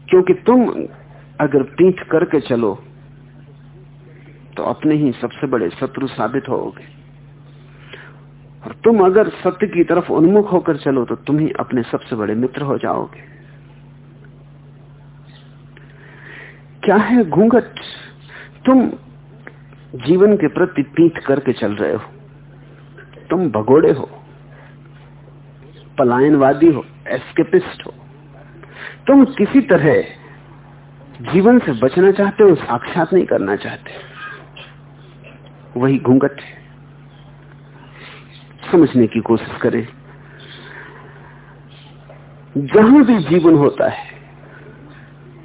क्योंकि तुम अगर पीठ करके चलो तो अपने ही सबसे बड़े शत्रु साबित होगे। और तुम अगर सत्य की तरफ़ उन्मुख होकर चलो तो तुम ही अपने सबसे बड़े मित्र हो जाओगे। क्या है घूंघट? तुम जीवन के प्रति पीठ करके चल रहे हो। तुम भगोड़े हो। पलायनवादी हो। एस्केपिस्ट हो। तुम किसी तरह जीवन से बचना चाहते हो, साक्षात नहीं करना चाहते। वही घूंघट है। समझने की कोशिश करें। जहाँ भी जीवन होता है,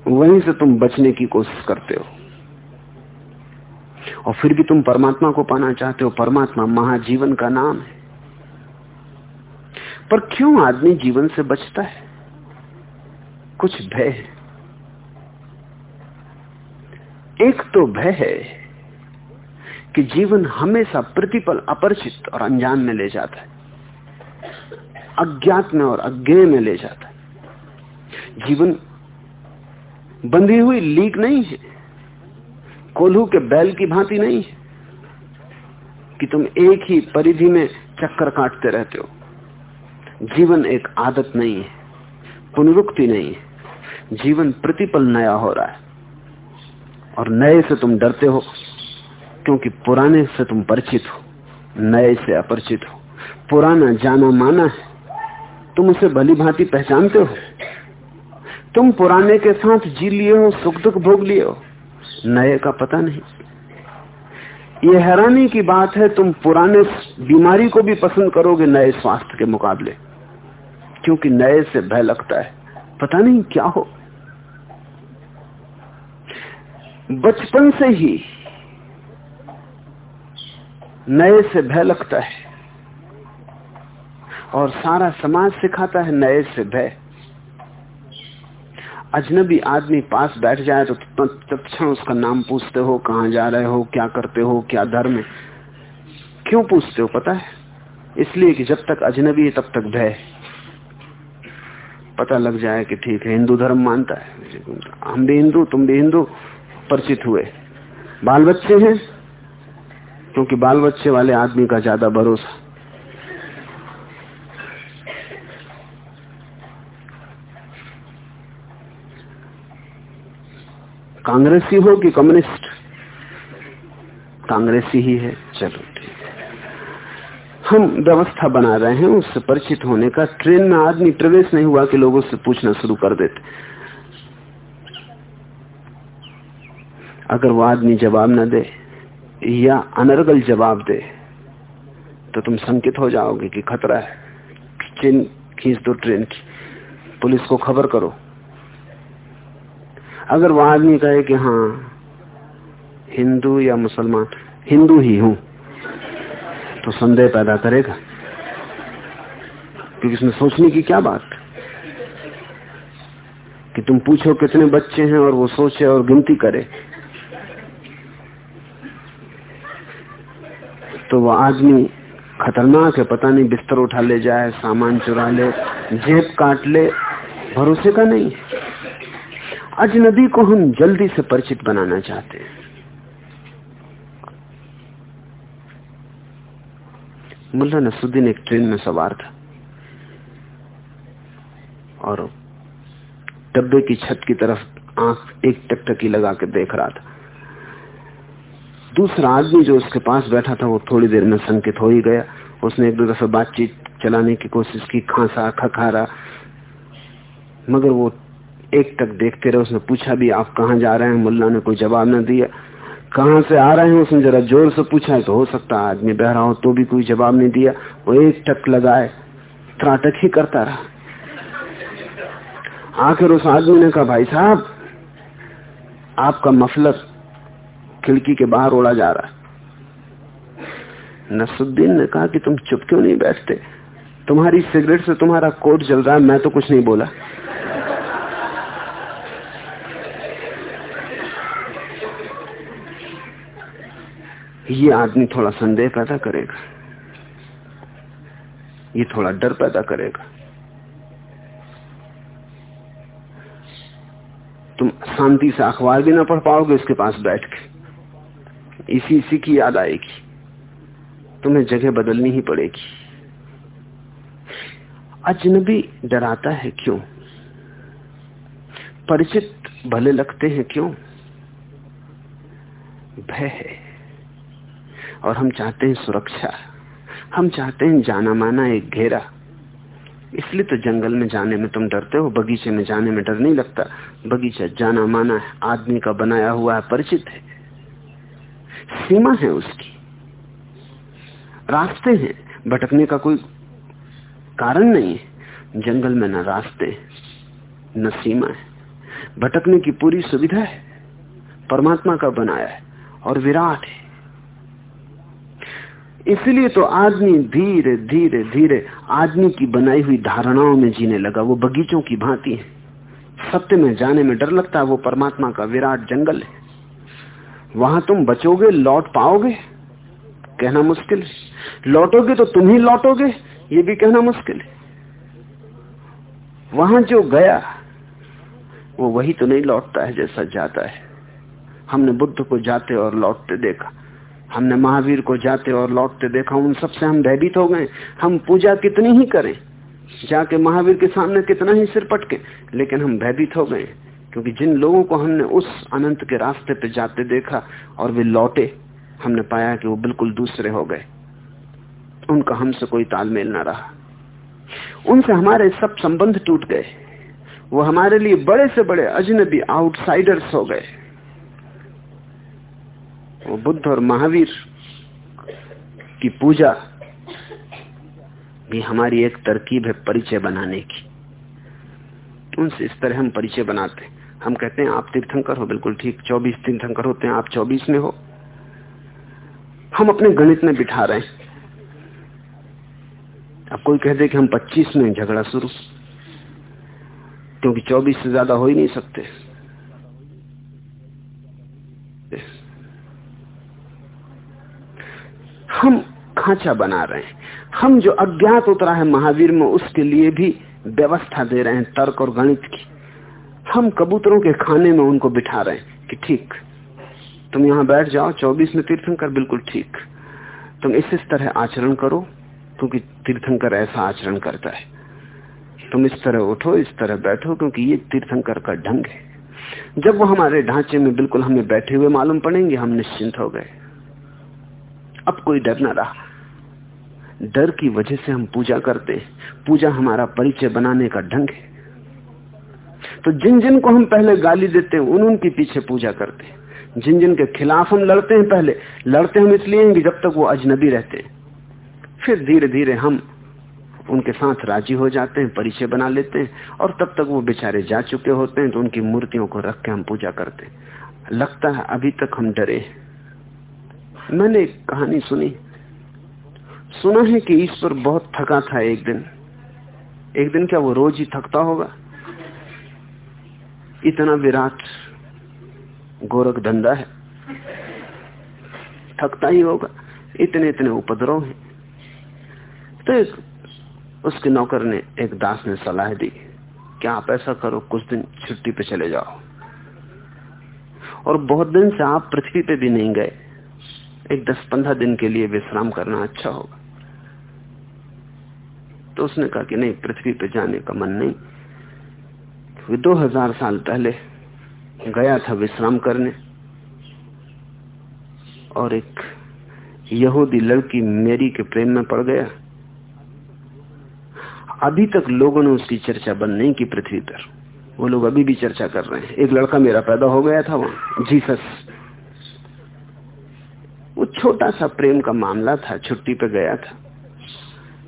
वहीं से तुम बचने की कोशिश करते हो। और फिर भी तुम परमात्मा को पाना चाहते हो। परमात्मा महाजीवन का नाम है। पर क्यों आदमी जीवन से बचता है? कुछ भय है। एक तो भय है कि जीवन हमेशा प्रतिपल, अपरिचित और अनजान में ले जाता है। अज्ञात में और अज्ञेय में ले जाता है। जीवन बंधी हुई लीक नहीं है। कोल्हू के बैल की भांति नहीं है कि तुम एक ही परिधि में चक्कर काटते रहते हो। जीवन एक आदत नहीं है, पुनरुक्ति नहीं है। जीवन प्रतिपल नया हो रहा है और नए से तुम डरते हो। क्योंकि पुराने से तुम परिचित हो, नए से अपरिचित हो। पुराना जाना माना है। तुम उसे भली भांति पहचानते हो। तुम पुराने के साथ जी लिए हो, सुख दुख भोग लिए हो। नए का पता नहीं। यह हैरानी की बात है, तुम पुराने बीमारी को भी पसंद करोगे नए स्वास्थ्य के मुकाबले। क्योंकि नए से भय लगता है। पता नहीं क्या हो। बचपन से ही नए से भय लगता है। और सारा समाज सिखाता है नए से भय। अजनबी आदमी पास बैठ जाए तो तत्क्षण उसका नाम पूछते हो, कहा जा रहे हो, क्या करते हो, क्या धर्म है? क्यों पूछते हो पता है? इसलिए कि जब तक अजनबी है, तब तक भय पता लग जाए कि ठीक है, हिंदू धर्म मानता है। हम भी हिंदू, तुम भी हिंदू, परिचित हुए। बाल बच्चे हैं क्योंकि बाल बच्चे वाले आदमी का ज़्यादा भरोसा। कांग्रेसी हो कि कम्युनिस्ट? कांग्रेसी ही है। चलो हम व्यवस्था बना रहे हैं, उससे परिचित होने का। ट्रेन में आदमी प्रवेश नहीं हुआ कि लोगों से पूछना शुरू कर देते। अगर वो आदमी जवाब न दे या अनर्गल जवाब दे तो तुम संकित हो जाओगे कि खतरा है। चेन खींच दो ट्रेन की। पुलिस को खबर करो। अगर वह आदमी कहे कि हाँ हिंदू या मुसलमान, हिंदू ही हूँ तो संदेह पैदा करेगा। क्योंकि इसमें सोचने की क्या बात? कि तुम पूछो कितने बच्चे हैं और वो सोचे और गिनती करे। तो वो आदमी खतरनाक है, पता नहीं बिस्तर उठा ले जाए, सामान चुरा ले, जेब काट ले, भरोसे का नहीं अजनबी को हम जल्दी से परिचित बनाना चाहते हैं। मुल्ला नसुद्दीन एक ट्रेन में सवार था और डब्बे की छत की तरफ़ आँख एक टकटकी लगा के देख रहा था। दूसरा आदमी जो उसके पास बैठा था, वो थोड़ी देर में संकित हो ही गया। उसने एक दो दफे बातचीत चलाने की कोशिश की, खांसा, खखारा। मगर वो एक तक देखते रहे, उसने पूछा भी, आप कहा जा रहे हैं? मुल्ला ने कोई जवाब न दिया। कहा से आ रहे हैं? उसने जरा ज़ोर से पूछा है तो हो सकता है आदमी बह रहा हो तो भी कोई जवाब नहीं दिया। वो एक टक लगाए, त्राटक ही करता रहा। आखिर उस आदमी ने कहा, भाई साहब, आपका मफलर खिड़की के बाहर उड़ा जा रहा नसुद्दीन ने कहा कि तुम चुप क्यों नहीं बैठते? तुम्हारी सिगरेट से तुम्हारा कोट जल रहा है, मैं तो कुछ नहीं बोला। ये आदमी थोड़ा संदेह पैदा करेगा। ये थोड़ा डर पैदा करेगा। तुम शांति से अखबार भी ना पढ़ पाओगे इसके पास बैठ के। इसी इसी की याद आएगी। तुम्हें जगह बदलनी ही पड़ेगी। अजनबी डराता है क्यों? परिचित भले लगते हैं क्यों? भय है। और हम चाहते हैं सुरक्षा। हम चाहते हैं जाना माना एक घेरा। इसलिए तो जंगल में जाने में तुम डरते हो, बगीचे में जाने में डर नहीं लगता। बगीचा जाना माना है आदमी का बनाया हुआ है, परिचित है। सीमा है उसकी। रास्ते हैं, भटकने का कोई कारण नहीं है। जंगल में न रास्ते, न सीमा है। भटकने की पूरी सुविधा है। परमात्मा का बनाया है और विराट है। इसलिए तो आदमी धीरे धीरे धीरे आदमी की बनाई हुई धारणाओं में जीने लगा। वो बगीचों की भांति है। सत्य में जाने में डर लगता है। वो परमात्मा का विराट जंगल है। वहाँ तुम बचोगे, लौट पाओगे? कहना मुश्किल है। लौटोगे तो तुम ही लौटोगे, ये भी कहना मुश्किल है। वहाँ जो गया, वो वही तो नहीं लौटता है जैसा जाता है। हमने बुद्ध को जाते और लौटते देखा। हमने महावीर को जाते और लौटते देखा। उन सबसे हम भयभीत हो गए। हम पूजा कितनी ही करें। जाके महावीर के सामने कितना ही सिर पटके, लेकिन हम भयभीत हो गए। क्योंकि जिन लोगों को हमने उस अनंत के रास्ते पे जाते देखा और वे लौटे, हमने पाया कि वो बिल्कुल दूसरे हो गए। उनका हमसे कोई तालमेल ना रहा। उनसे हमारे सब संबंध टूट गए। वो हमारे लिए बड़े से बड़े अजनबी आउटसाइडर्स हो गए। वो बुद्ध और महावीर की पूजा भी हमारी एक तरकीब है परिचय बनाने की। उनसे इस तरह हम परिचय बनाते हम कहते हैं, आप तीर्थंकर हो, बिल्कुल ठीक, चौबीस तीर्थंकर होते हैं, आप चौबीस में हो। हम अपने गणित में बिठा रहे हैं। अब कोई कह दे कि हम पच्चीस में झगड़ा शुरू। क्योंकि चौबीस से ज़्यादा हो ही नहीं सकते। हम खांचा बना रहे हैं। हम जो अज्ञात उतरा है महावीर में, उसके लिए भी व्यवस्था दे रहे हैं, तर्क और गणित की। हम कबूतरों के खाने में उनको बिठा रहे हैं कि ठीक, तुम यहाँ बैठ जाओ, चौबीस में तीर्थंकर बिल्कुल ठीक। तुम इस इस तरह आचरण करो, क्योंकि तीर्थंकर ऐसा आचरण करता है। तुम इस तरह उठो, इस तरह बैठो, क्योंकि ये तीर्थंकर का ढंग है। जब वो हमारे ढांचे में बिल्कुल हमें बैठे हुए मालूम पड़ेंगे, हम निश्चिंत हो गए। अब कोई डर ना रहा। डर की वजह से हम पूजा करते पूजा हमारा परिचय बनाने का ढंग है। तो जिन जिन को हम पहले गाली देते हैं, उन उनके पीछे पूजा करते हैं। जिन जिन के खिलाफ हम लड़ते हैं पहले, लड़ते हम इसलिए कि जब तक वो अजनबी रहते हैं, फिर धीरे धीरे हम उनके साथ राज़ी हो जाते हैं, परिचय बना लेते हैं, और तब तक वो बेचारे जा चुके होते हैं तो उनकी मूर्तियों को रख के हम पूजा करते हैं। लगता है अभी तक हम डरे मैंने एक कहानी सुनी। सुना है कि ईश्वर बहुत थका था एक दिन। एक दिन क्या वो रोज ही थकता होगा? इतना विराट गोरख धंधा है। थकता ही होगा। इतने इतने उपद्रव हैं। तो एक, उसके नौकर ने, एक दास ने सलाह दी, कि आप ऐसा करो, कुछ दिन छुट्टी पे चले जाओ। और बहुत दिन से आप पृथ्वी पे भी नहीं गए। एक दस पंद्रह दिन के लिए विश्राम करना अच्छा होगा। तो उसने कहा कि नहीं, पृथ्वी पे जाने का मन नहीं। वे दो हज़ार साल पहले गया था विश्राम करने और एक यहूदी लड़की मेरी के प्रेम में पड़ गया। अभी तक लोगों ने उसकी चर्चा बंद नहीं की पृथ्वी पर। वो लोग अभी भी चर्चा कर रहे हैं। एक लड़का मेरा पैदा हो गया था वहाँ, जीसस। वो छोटा सा प्रेम का मामला था, छुट्टी पे गया था।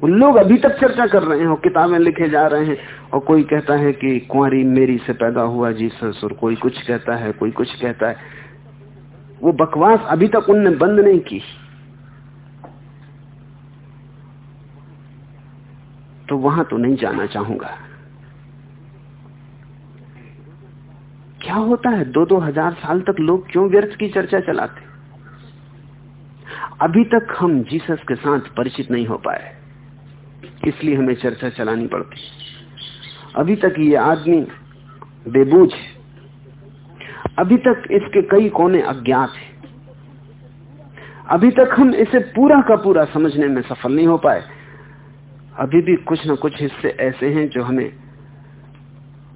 लोग अभी तक चर्चा कर रहे हैं किताबें लिखे जा रहे हैं और कोई कहता है कि कुंवारी मेरी से पैदा हुआ जीसस और कोई कुछ कहता है, कोई कुछ कहता है। वो बकवास अभी तक उनने बंद नहीं की। तो वहाँ तो नहीं जाना चाहूँगा। क्या होता है? दो दो हज़ार साल तक लोग क्यों व्यर्थ की चर्चा चलाते? अभी तक हम जीसस के साथ परिचित नहीं हो पाए। इसलिए हमें चर्चा चलानी पड़ती। अभी तक ये आदमी बेबूझ है। अभी तक इसके कई कोने अज्ञात है। अभी तक हम इसे पूरा का पूरा समझने में सफल नहीं हो पाए। अभी भी कुछ ना कुछ हिस्से ऐसे हैं जो हमें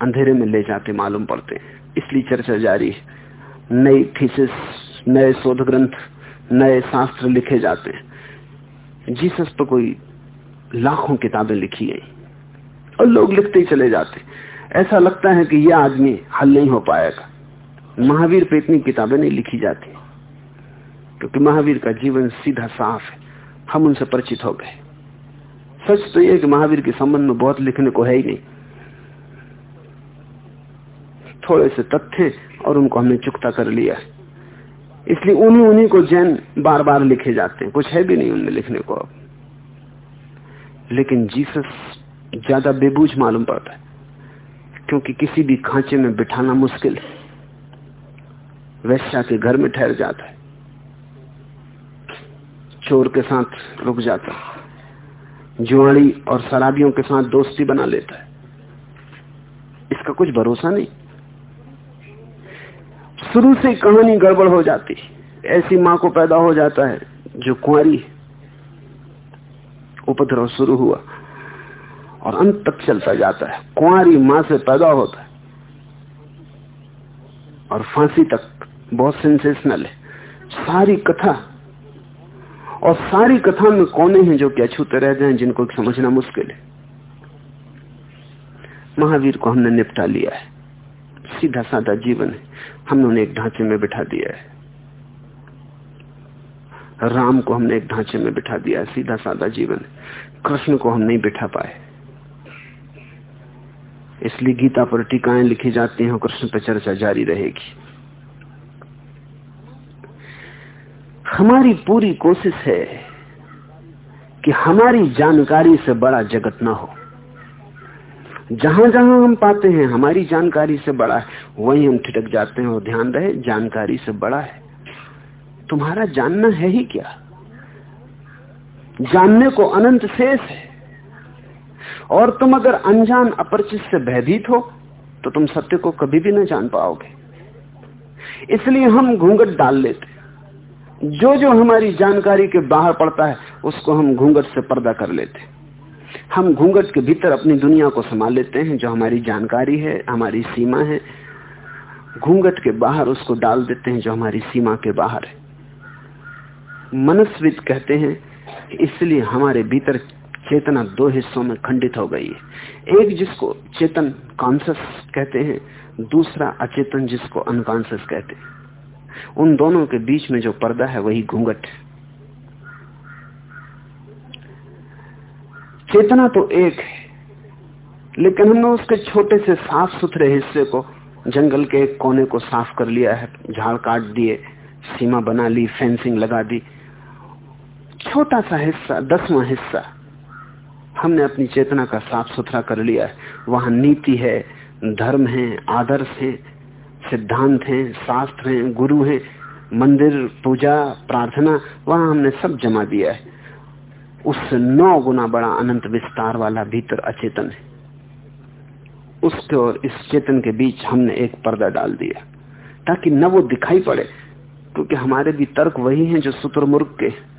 अंधेरे में ले जाते मालूम पड़ते हैं। इसलिए चर्चा जारी नई थीसिस नए शोध ग्रंथ नए शास्त्र लिखे जाते हैं। जीसस पर कोई लाखों किताबें लिखी गई और लोग लिखते ही चले जाते ऐसा लगता है कि यह आदमी हल नहीं हो पाएगा। महावीर पे इतनी किताबें नहीं लिखी जाती। क्योंकि महावीर का जीवन सीधा साफ़ है। हम उनसे परिचित हो गए। सच तो यह कि महावीर के संबंध में बहुत लिखने को है ही नहीं। थोड़े से तथ्य और उनको हमने चुकता कर लिया इसलिए उन्हीं उन्हीं को जैन बार बार लिखे जाते हैं। कुछ है भी नहीं उनमें लिखने को अब। लेकिन जीसस ज़्यादा बेबूझ मालूम पड़ता है, क्योंकि किसी भी खांचे में बिठाना मुश्किल है। वैश्या के घर में ठहर जाता है, चोर के साथ रुक जाता है, जुआड़ी और शराबियों के साथ दोस्ती बना लेता है। इसका कुछ भरोसा नहीं। शुरू से कहानी गड़बड़ हो जाती, ऐसी माँ को पैदा हो जाता है जो कुंवारी उपद्रव शुरू हुआ और अंत तक चलता जाता है। कुंवारी माँ से पैदा होता है। और फांसी तक बहुत सेंसेशनल है। सारी कथा, और सारी कथा में कोने हैं जो कि अछूते रह जाए, जिनको समझना मुश्किल है? महावीर को हमने निपटा लिया है। सीधा साधा जीवन है। हमने उन्हें एक ढांचे में बिठा दिया है। राम को हमने एक ढांचे में बिठा दिया, सीधा साधा जीवन। कृष्ण को हम नहीं बिठा पाए। इसलिए गीता पर टीकाएँ लिखी जाती हैं और कृष्ण पर चर्चा जारी रहेगी। हमारी पूरी कोशिश है कि हमारी जानकारी से बड़ा जगत ना हो। जहाँ जहाँ हम पाते हैं, हमारी जानकारी से बड़ा है, वही हम ठिटक जाते हैं और ध्यान रहे, जानकारी से बड़ा है। तुम्हारा जानना है ही क्या? जानने को अनंत शेष है। और तुम अगर अनजान अपरिचित से भयभीत हो तो तुम सत्य को कभी भी ना जान पाओगे। इसलिए हम घूंघट डाल लेते जो जो हमारी जानकारी के बाहर पड़ता है, उसको हम घूंघट से पर्दा कर लेते हम घूंघट के भीतर अपनी दुनिया को संभाल लेते हैं, जो हमारी जानकारी है, हमारी सीमा है। घूंघट के बाहर उसको डाल देते हैं, जो हमारी सीमा के बाहर है। मनस्विद कहते हैं इसलिए हमारे भीतर चेतना दो हिस्सों में खंडित हो गई है। एक जिसको चेतन कॉन्सियस कहते हैं, दूसरा अचेतन जिसको अनकॉन्सियस कहते हैं। उन दोनों के बीच में जो पर्दा है, वही घूंघट चेतना तो एक है, लेकिन हमने उसके छोटे से साफ़ सुथरे हिस्से को जंगल के एक कोने को साफ़ कर लिया है। झाड़ काट दिए, सीमा बना ली फेंसिंग लगा दी। छोटा सा हिस्सा, दसवां हिस्सा, हमने अपनी चेतना का साफ़ सुथरा कर लिया है। वहाँ नीति है, धर्म है, आदर्श है, सिद्धांत है, शास्त्र है, गुरु है, मंदिर, पूजा, प्रार्थना, वहाँ हमने सब जमा दिया है। उससे नौ गुना बड़ा अनंत विस्तार वाला भीतर अचेतन है। उसके और इस चेतन के बीच हमने एक पर्दा डाल दिया, ताकि न वो दिखाई पड़े, क्योंकि हमारे भी तर्क वही हैं जो सुतुरमुर्ग के।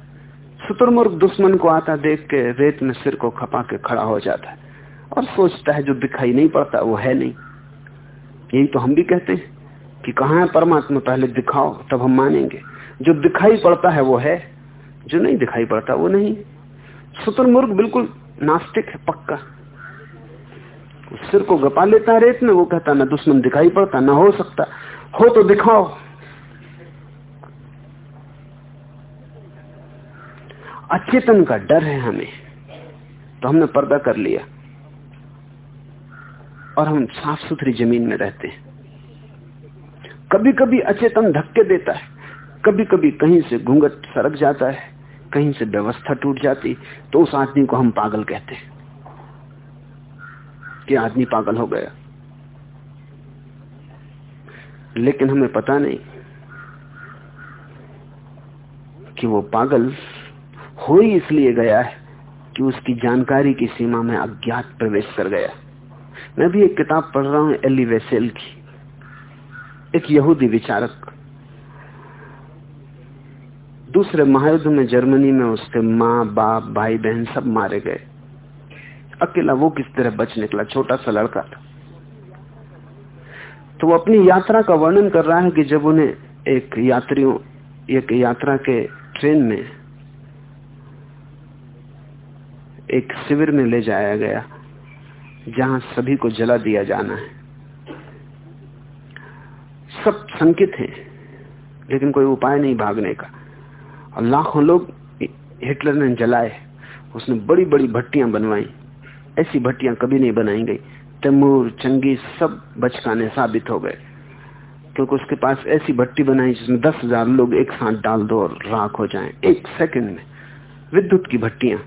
सुतुरमुर्ग दुश्मन को आता देख के रेत में सिर को खपा के खड़ा हो जाता है। और सोचता है, जो दिखाई नहीं पड़ता, वो है नहीं। यही तो हम भी कहते हैं कि कहा है परमात्मा, पहले दिखाओ, तब हम मानेंगे। जो दिखाई पड़ता है, वो है। जो नहीं दिखाई पड़ता, वो नहीं। शुतुरमुर्ग बिल्कुल नास्तिक है, पक्का। सिर को गपा लेता रेत में, वो कहता, ना दुश्मन दिखाई पड़ता, ना हो सकता। हो तो दिखाओ अचेतन का डर है हमें। तो हमने पर्दा कर लिया। और हम साफ़ सुथरी ज़मीन में रहते हैं। कभी कभी अचेतन धक्के देता है। कभी कभी कहीं से घूंघट सरक जाता है, कहीं से व्यवस्था टूट जाती तो उस आदमी को हम पागल कहते हैं। कि आदमी पागल हो गया। लेकिन हमें पता नहीं कि वो पागल हो ही इसलिए गया है कि उसकी जानकारी की सीमा में अज्ञात प्रवेश कर गया मैं भी एक किताब पढ़ रहा हूँ, एली वेसेल की। एक यहूदी विचारक। दूसरे महायुद्ध में जर्मनी में उसके माँ, बाप, भाई, बहन सब मारे गए। अकेला वो किस तरह बच निकला? छोटा सा लड़का था। तो वो अपनी यात्रा का वर्णन कर रहा है कि जब उन्हें एक यात्रियों, एक यात्रा के ट्रेन में एक शिविर में ले जाया गया, जहाँ सभी को जला दिया जाना है। सब संकित हैं, लेकिन कोई उपाय नहीं भागने का। और लाखों लोग हिटलर ने जलाए, उसने बड़ी बड़ी भट्टियाँ बनवाई। ऐसी भट्टियाँ कभी नहीं बनाई गई। तैमूर चंगी सब बचकाने साबित हो गए, क्योंकि उसके पास ऐसी भट्टी बनाई जिसमें दस हज़ार लोग एक साथ डाल दो और राख हो जाएँ। एक सेकंड में विद्युत की भट्टियाँ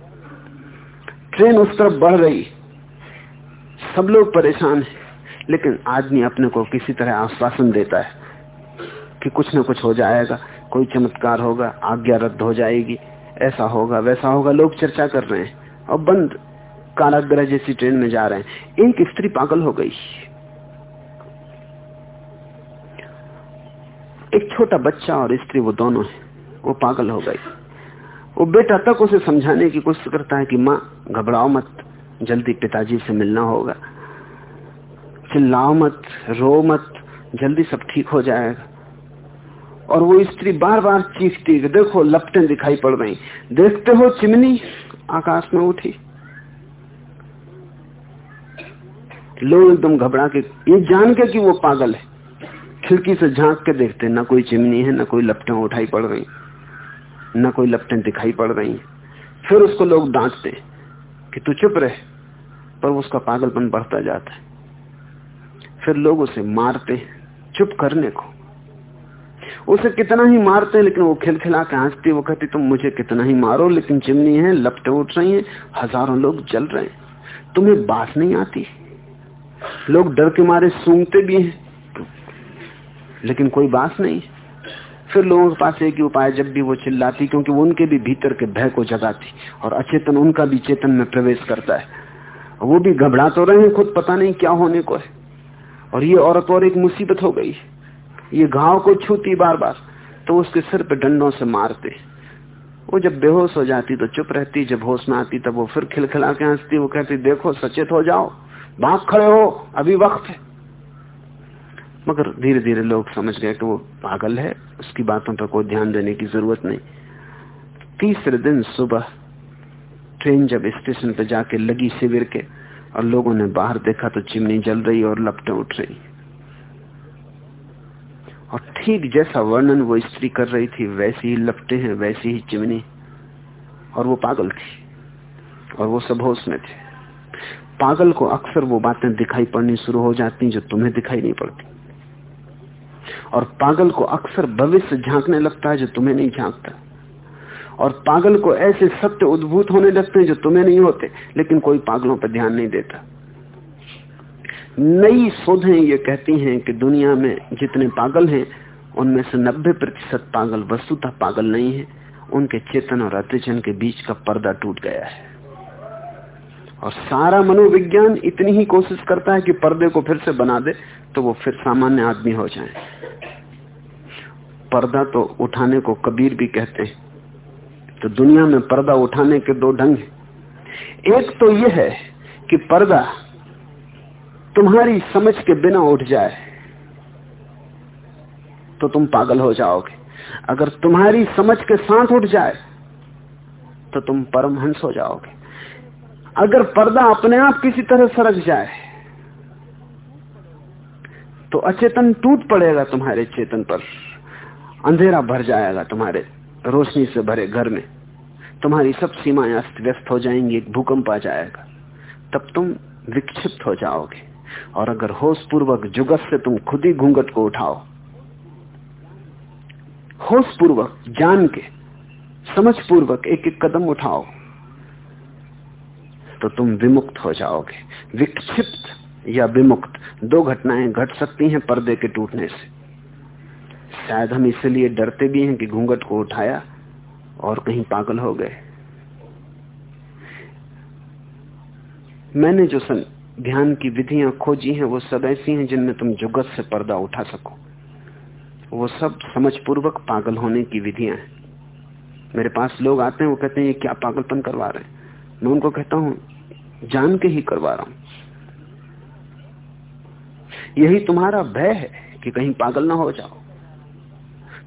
ट्रेन उस तरफ़ बढ़ रही। सब लोग परेशान है, लेकिन आदमी अपने को किसी तरह आश्वासन देता है कि कुछ ना कुछ हो जाएगा, कोई चमत्कार होगा, आज्ञा रद्द हो जाएगी, ऐसा होगा, वैसा होगा, लोग चर्चा कर रहे हैं और बंद काराग्रह जैसी ट्रेन में जा रहे हैं। एक स्त्री पागल हो गई। एक छोटा बच्चा और स्त्री वो दोनों है, वो पागल हो गई। वो बेटा तक उसे समझाने की कोशिश करता है कि माँ, घबराओ मत, जल्दी पिताजी से मिलना होगा। चिल्लाओ मत, रो मत, जल्दी सब ठीक हो जाएगा। और वो स्त्री बार बार चीखती है देखो, लपटें दिखाई पड़ रही देखते हो चिमनी, आकाश में उठी। लोग एकदम घबरा के, ये जान के कि वो पागल है। खिड़की से झाँक के देखते ना कोई चिमनी है, ना कोई लपटें उठाई पड़ रही ना कोई लपटें दिखाई पड़ रही फिर उसको लोग डांटते कि तू चुप रहे, पर उसका पागलपन बढ़ता जाता है। फिर लोग उसे मारते चुप करने को। उसे कितना ही मारते हैं, लेकिन वो खिलखिला के हंसती वो कहती तुम मुझे कितना ही मारो, लेकिन चिमनी है, लपटे उठ रही हैं, हज़ारों लोग जल रहे हैं। तुम्हें बात नहीं आती? लोग डर के मारे, सूंघते भी हैं। लेकिन कोई बात नहीं। फिर लोगों के पास एक ही उपाय जब भी वो चिल्लाती, क्योंकि वो उनके भी भीतर के भय को जगाती, और अचेतन, उनका भी चेतन में प्रवेश करता है। वो भी घबरा तो रहे हैं, खुद पता नहीं क्या होने को है। और ये औरत और एक मुसीबत हो गई। ये घाव को छूती बार बार तो उसके सिर पे डंडों से मारते। वो जब बेहोश हो जाती तो चुप रहती, जब होश में आती, तब वो फिर खिलखिला के हंसती, वो कहती, देखो, सचेत हो जाओ, भाग खड़े हो, अभी वक्त है। मगर धीरे धीरे लोग समझ गए कि वो पागल है। उसकी बातों पर कोई ध्यान देने की ज़रूरत नहीं। तीसरे दिन सुबह ट्रेन जब स्टेशन पर जाके लगी शिविर के और लोगों ने बाहर देखा तो चिमनी जल रही और लपटें उठ रही। और ठीक जैसा वर्णन वो स्त्री कर रही थी, वैसी ही लपटे हैं, वैसी ही चिमनी। और वो पागल थी। और वो सब होश में थे। पागल को अक्सर वो बातें दिखाई पड़नी शुरू हो जाती जो तुम्हें दिखाई नहीं पड़ती। और पागल को अक्सर भविष्य झांकने लगता है जो तुम्हें नहीं झांकता। और पागल को ऐसे सत्य उद्भूत होने लगते हैं जो तुम्हें नहीं होते, लेकिन कोई पागलों पर ध्यान नहीं देता। नई शोधें ये कहती हैं कि दुनिया में जितने पागल हैं, उनमें से 90 प्रतिशत पागल वस्तुतः पागल नहीं है। उनके चेतन और अचेतन के बीच का पर्दा टूट गया है। और सारा मनोविज्ञान इतनी ही कोशिश करता है कि पर्दे को फिर से बना दे तो वो फिर सामान्य आदमी हो जाए। पर्दा तो उठाने को कबीर भी कहते हैं। तो दुनिया में पर्दा उठाने के दो ढंग हैं। एक तो यह है कि पर्दा तुम्हारी समझ के बिना उठ जाए तो तुम पागल हो जाओगे। अगर तुम्हारी समझ के साथ उठ जाए तो तुम परमहंस हो जाओगे। अगर पर्दा अपने आप किसी तरह सरक जाए तो अचेतन टूट पड़ेगा तुम्हारे चेतन पर। अंधेरा भर जाएगा तुम्हारे, रोशनी से भरे घर में। तुम्हारी सब सीमाएँ अस्त व्यस्त हो जाएँगी, एक भूकंप आ जाएगा। तब तुम विक्षिप्त हो जाओगे। और अगर होश पूर्वक जुगत से तुम खुद ही घूंघट को उठाओ होश पूर्वक जान के समझ पूर्वक एक एक कदम उठाओ तो तुम विमुक्त हो जाओगे। विक्षिप्त या विमुक्त, दो घटनाएँ घट सकती हैं पर्दे के टूटने से। शायद हम इसलिए डरते भी हैं कि घूंघट को उठाया और कहीं पागल हो गए। मैंने जो सन, ध्यान की विधियाँ खोजी हैं, वो सब ऐसी हैं जिनमें तुम जुगत से पर्दा उठा सको। वो सब समझ पूर्वक पागल होने की विधियाँ हैं। मेरे पास लोग आते हैं, वो कहते हैं, ये क्या पागलपन करवा रहे हैं? मैं उनको कहता हूँ जान के ही करवा रहा हूँ। यही तुम्हारा भय है कि कहीं पागल ना हो जाओ।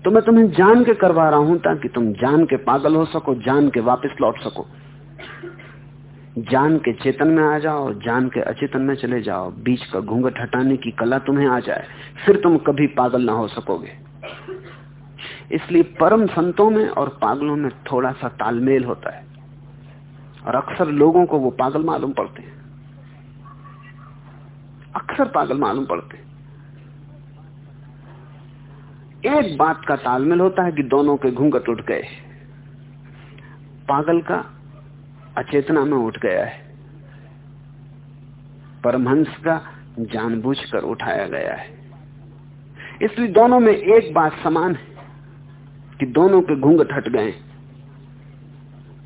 तो मैं तुम्हें जान के करवा रहा हूँ ताकि तुम जान के पागल हो सको, जान के वापस लौट सको। जान के चेतन में आ जाओ, जान के अचेतन में चले जाओ। बीच का घूंघट हटाने की कला तुम्हें आ जाए, फिर तुम कभी पागल ना हो सकोगे। इसलिए परम संतों में और पागलों में थोड़ा सा तालमेल होता है। और अक्सर लोगों को वो पागल मालूम पड़ते हैं। अक्सर पागल मालूम पड़ते हैं। एक बात का तालमेल होता है कि दोनों के घूंघट उठ गए। पागल का अचेतना में उठ गया है। परमहंस का जानबूझकर उठाया गया है। इसलिए दोनों में एक बात समान है कि दोनों के घूंघट हट गए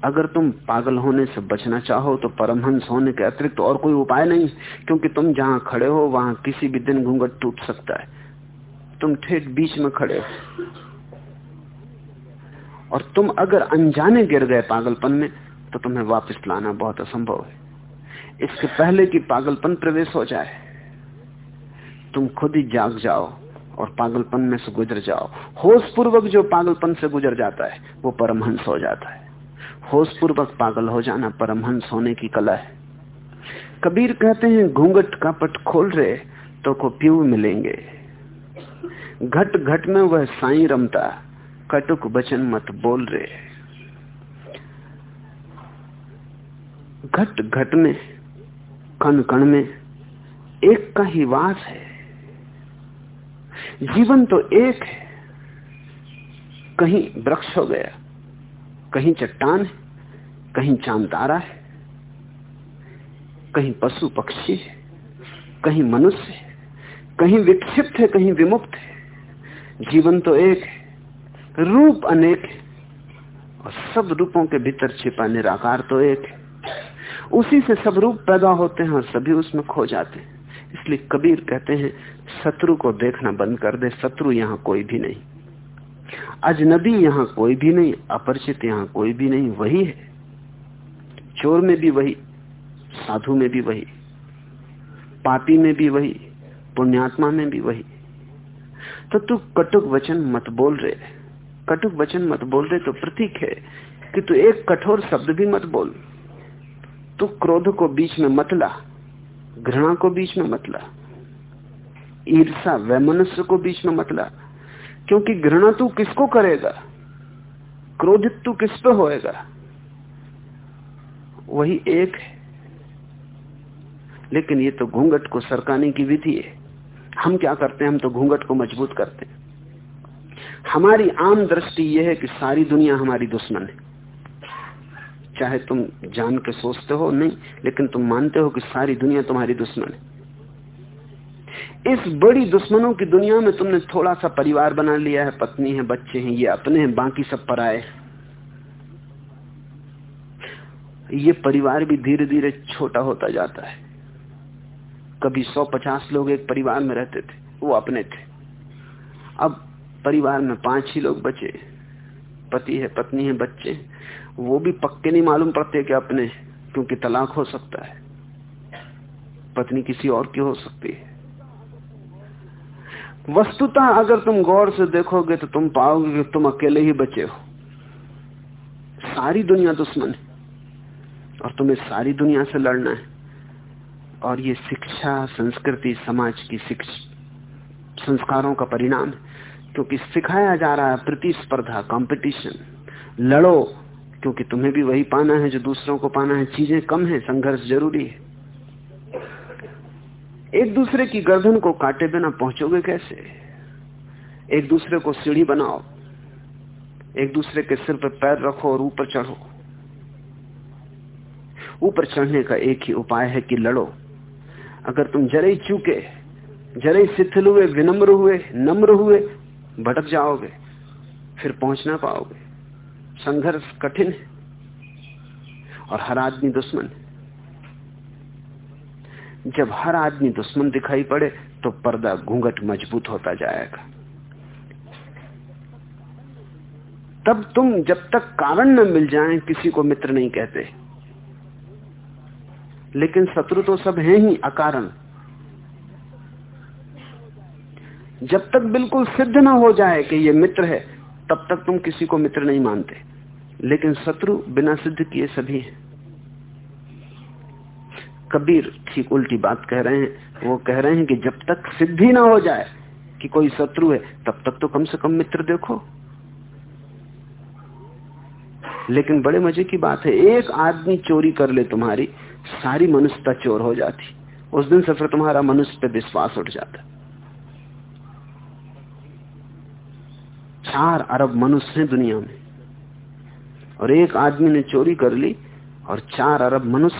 अगर तुम पागल होने से बचना चाहो तो परमहंस होने के अतिरिक्त तो और कोई उपाय नहीं, क्योंकि तुम जहाँ खड़े हो, वहाँ किसी भी दिन घूंघट टूट सकता है। तुम ठेठ बीच में खड़े हो। और तुम अगर अनजाने गिर गए पागलपन में तो तुम्हें वापस लाना बहुत असंभव है। इसके पहले कि पागलपन प्रवेश हो जाए, तुम खुद ही जाग जाओ और पागलपन में से गुजर जाओ। होश पूर्वक जो पागलपन से गुजर जाता है, वो परमहंस हो जाता है। होश पूर्वक पागल हो जाना परमहंस होने की कला है। कबीर कहते हैं, घूंघट का पट खोल रहे तो को प्यू मिलेंगे। घट घट में वह साई रमता, कटुक बचन मत बोल रहे घट घट में, कण कण में, एक का ही वास है। जीवन तो एक है। कहीं वृक्ष हो गया, कहीं चट्टान है। कहीं चाँद तारा है, कहीं पशु पक्षी है, कहीं मनुष्य है, कहीं विक्षिप्त है, कहीं विमुक्त है। जीवन तो एक है, रूप अनेक है, और सब रूपों के भीतर छिपा निराकार तो एक है। उसी से सब रूप पैदा होते हैं और सभी उसमें खो जाते हैं। इसलिए कबीर कहते हैं, शत्रु को देखना बंद कर दे, शत्रु यहाँ कोई भी नहीं। अजनबी यहाँ कोई भी नहीं, अपरिचित यहाँ कोई भी नहीं, वही है। चोर में भी वही, साधु में भी वही, पापी में भी वही, पुण्यात्मा में भी वही। तो तू कटुक वचन मत बोल रहे कटुक वचन मत बोल रहे तो प्रतीक है कि तू एक कठोर शब्द भी मत बोल। तू क्रोध को बीच में मतला घृणा को बीच में मतला ईर्षा वैमनस्य को बीच में मतला क्योंकि घृणा तू किसको करेगा? क्रोधित तू किस पे होएगा? वही एक है। लेकिन ये तो घूंघट को सरकाने की विधि है। हम क्या करते हैं? हम तो घूंघट को मज़बूत करते हैं। हमारी आम दृष्टि यह है कि सारी दुनिया हमारी दुश्मन है। चाहे तुम जान के सोचते हो, नहीं, लेकिन तुम मानते हो कि सारी दुनिया तुम्हारी दुश्मन है। इस बड़ी दुश्मनों की दुनिया में तुमने थोड़ा सा परिवार बना लिया है। पत्नी है, बच्चे हैं, ये अपने हैं, बाकी सब पराए ये परिवार भी धीरे धीरे छोटा होता जाता है। कभी सौ पचास लोग एक परिवार में रहते थे, वो अपने थे। अब परिवार में पाँच ही लोग बचे, पति है, पत्नी है, बच्चे, वो भी पक्के नहीं मालूम पड़ते कि अपने, क्योंकि तलाक हो सकता है। पत्नी किसी और की हो सकती है। वस्तुतः अगर तुम गौर से देखोगे तो तुम पाओगे कि तुम अकेले ही बचे हो। सारी दुनिया दुश्मन है। और तुम्हें सारी दुनिया से लड़ना है। और ये शिक्षा, संस्कृति, समाज की शिक्षा, संस्कारों का परिणाम है। क्योंकि सिखाया जा रहा है प्रतिस्पर्धा कंपटीशन लड़ो, क्योंकि तुम्हें भी वही पाना है जो दूसरों को पाना है। चीज़ें कम है, संघर्ष ज़रूरी है। एक दूसरे की गर्दन को काटे बिना पहुंचोगे कैसे? एक दूसरे को सीढ़ी बनाओ। एक दूसरे के सिर पर पैर रखो और ऊपर चढ़ो। ऊपर चढ़ने का एक ही उपाय है कि लड़ो। अगर तुम जरे चूके जरे शिथिल हुए, विनम्र हुए, नम्र हुए, भटक जाओगे, फिर पहुँच ना पाओगे। संघर्ष कठिन है और हर आदमी दुश्मन। जब हर आदमी दुश्मन दिखाई पड़े तो पर्दा घूंघट मज़बूत होता जाएगा। तब तुम जब तक कारण न मिल जाए, किसी को मित्र नहीं कहते। लेकिन शत्रु तो सब हैं ही अकारण। जब तक बिल्कुल सिद्ध ना हो जाए कि ये मित्र है, तब तक तुम किसी को मित्र नहीं मानते। लेकिन शत्रु बिना सिद्ध किए सभी हैं। कबीर ठीक उल्टी बात कह रहे हैं। वो कह रहे हैं कि जब तक सिद्धि ना हो जाए कि कोई शत्रु है, तब तक तो कम से कम मित्र देखो। लेकिन बड़े मज़े की बात है, एक आदमी चोरी कर ले तुम्हारी सारी मनुष्यता चोर हो जाती। उस दिन से फिर तुम्हारा मनुष्य पे विश्वास उठ जाता। चार अरब मनुष्य हैं दुनिया में। और एक आदमी ने चोरी कर ली और चार अरब मनुष्य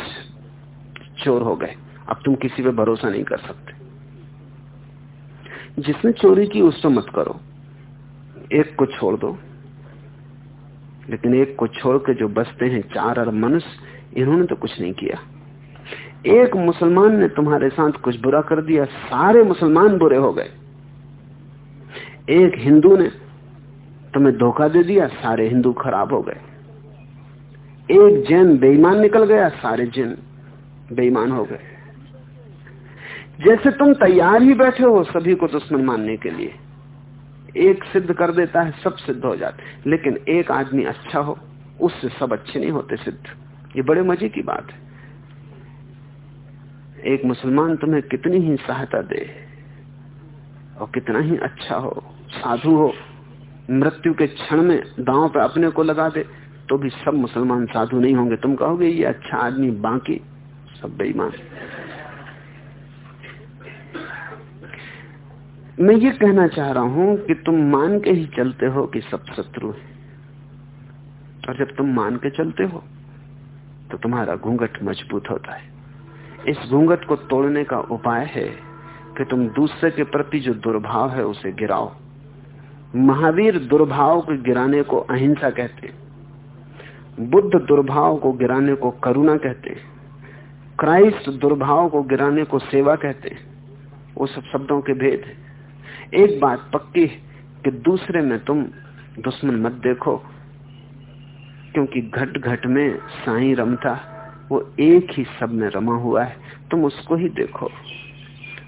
चोर हो गए। अब तुम किसी पे भरोसा नहीं कर सकते। जिसने चोरी की उससे मत करो। एक को छोड़ दो। लेकिन एक को छोड़ के जो बसते हैं चार अरब मनुष्य, इन्होंने तो कुछ नहीं किया। एक मुसलमान ने तुम्हारे साथ कुछ बुरा कर दिया, सारे मुसलमान बुरे हो गए। एक हिंदू ने तुम्हें धोखा दे दिया, सारे हिंदू खराब हो गए। एक जैन बेईमान निकल गया, सारे जैन बेईमान हो गए। जैसे तुम तैयार ही बैठे हो, सभी को दुश्मन मानने के लिए। एक सिद्ध कर देता है, सब सिद्ध हो जाते लेकिन एक आदमी अच्छा हो, उससे सब अच्छे नहीं होते सिद्ध। ये बड़े मज़े की बात है। एक मुसलमान तुम्हें कितनी ही सहायता दे और कितना ही अच्छा हो, साधु हो, मृत्यु के क्षण में दांव पे अपने को लगा दे तो भी सब मुसलमान साधु नहीं होंगे। तुम कहोगे, ये अच्छा आदमी बाकी सब बेईमान मैं ये कहना चाह रहा हूँ कि तुम मान के ही चलते हो कि सब शत्रु है। और जब तुम मान के चलते हो तो तुम्हारा घूंघट मज़बूत होता है। इस घूंघट को तोड़ने का उपाय है कि तुम दूसरे के प्रति जो दुर्भाव है उसे गिराओ। महावीर दुर्भाव को गिराने को अहिंसा कहते बुद्ध दुर्भाव को गिराने को करुणा कहते क्राइस्ट दुर्भाव को गिराने को सेवा कहते वो सब शब्दों के भेद है। एक बात पक्की कि दूसरे में तुम दुश्मन मत देखो, क्योंकि घट घट में साई रमता वो एक ही सब में रमा हुआ है, तुम उसको ही देखो।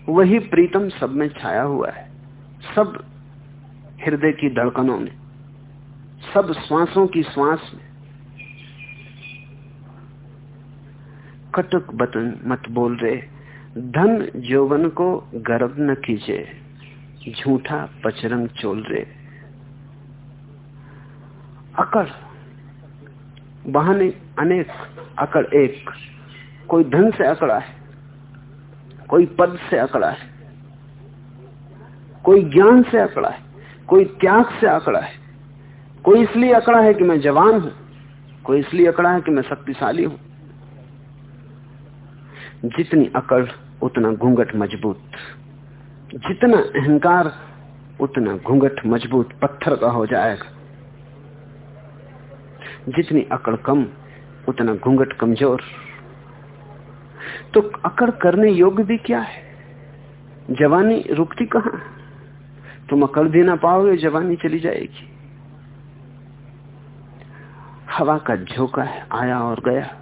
वही प्रीतम सब में छाया हुआ है। सब हृदय की धड़कनों में, सब श्वासों की श्वास में। कटुक बतन मत बोल रहे धन जोवन को गर्व न कीजे, झूठा पचरंग चोल रहे अकड़ बहाने अनेक अकड़ एक। कोई धन से अकड़ा है, कोई पद से अकड़ा है, कोई ज्ञान से अकड़ा है, कोई त्याग से अकड़ा है। कोई इसलिए अकड़ा है कि मैं जवान हूँ, कोई इसलिए अकड़ा है कि मैं शक्तिशाली हूँ। जितनी अकड़, उतना घूंघट मज़बूत। जितना अहंकार, उतना घूंघट मज़बूत। पत्थर का हो जाएगा। जितनी अकड़ कम, उतना घूंघट कमज़ोर। तो अकड़ करने योग्य भी क्या है? जवानी रुकती कहाँ? तुम अकड़ भी ना पाओगे, जवानी चली जाएगी। हवा का झोंका है, आया और गया।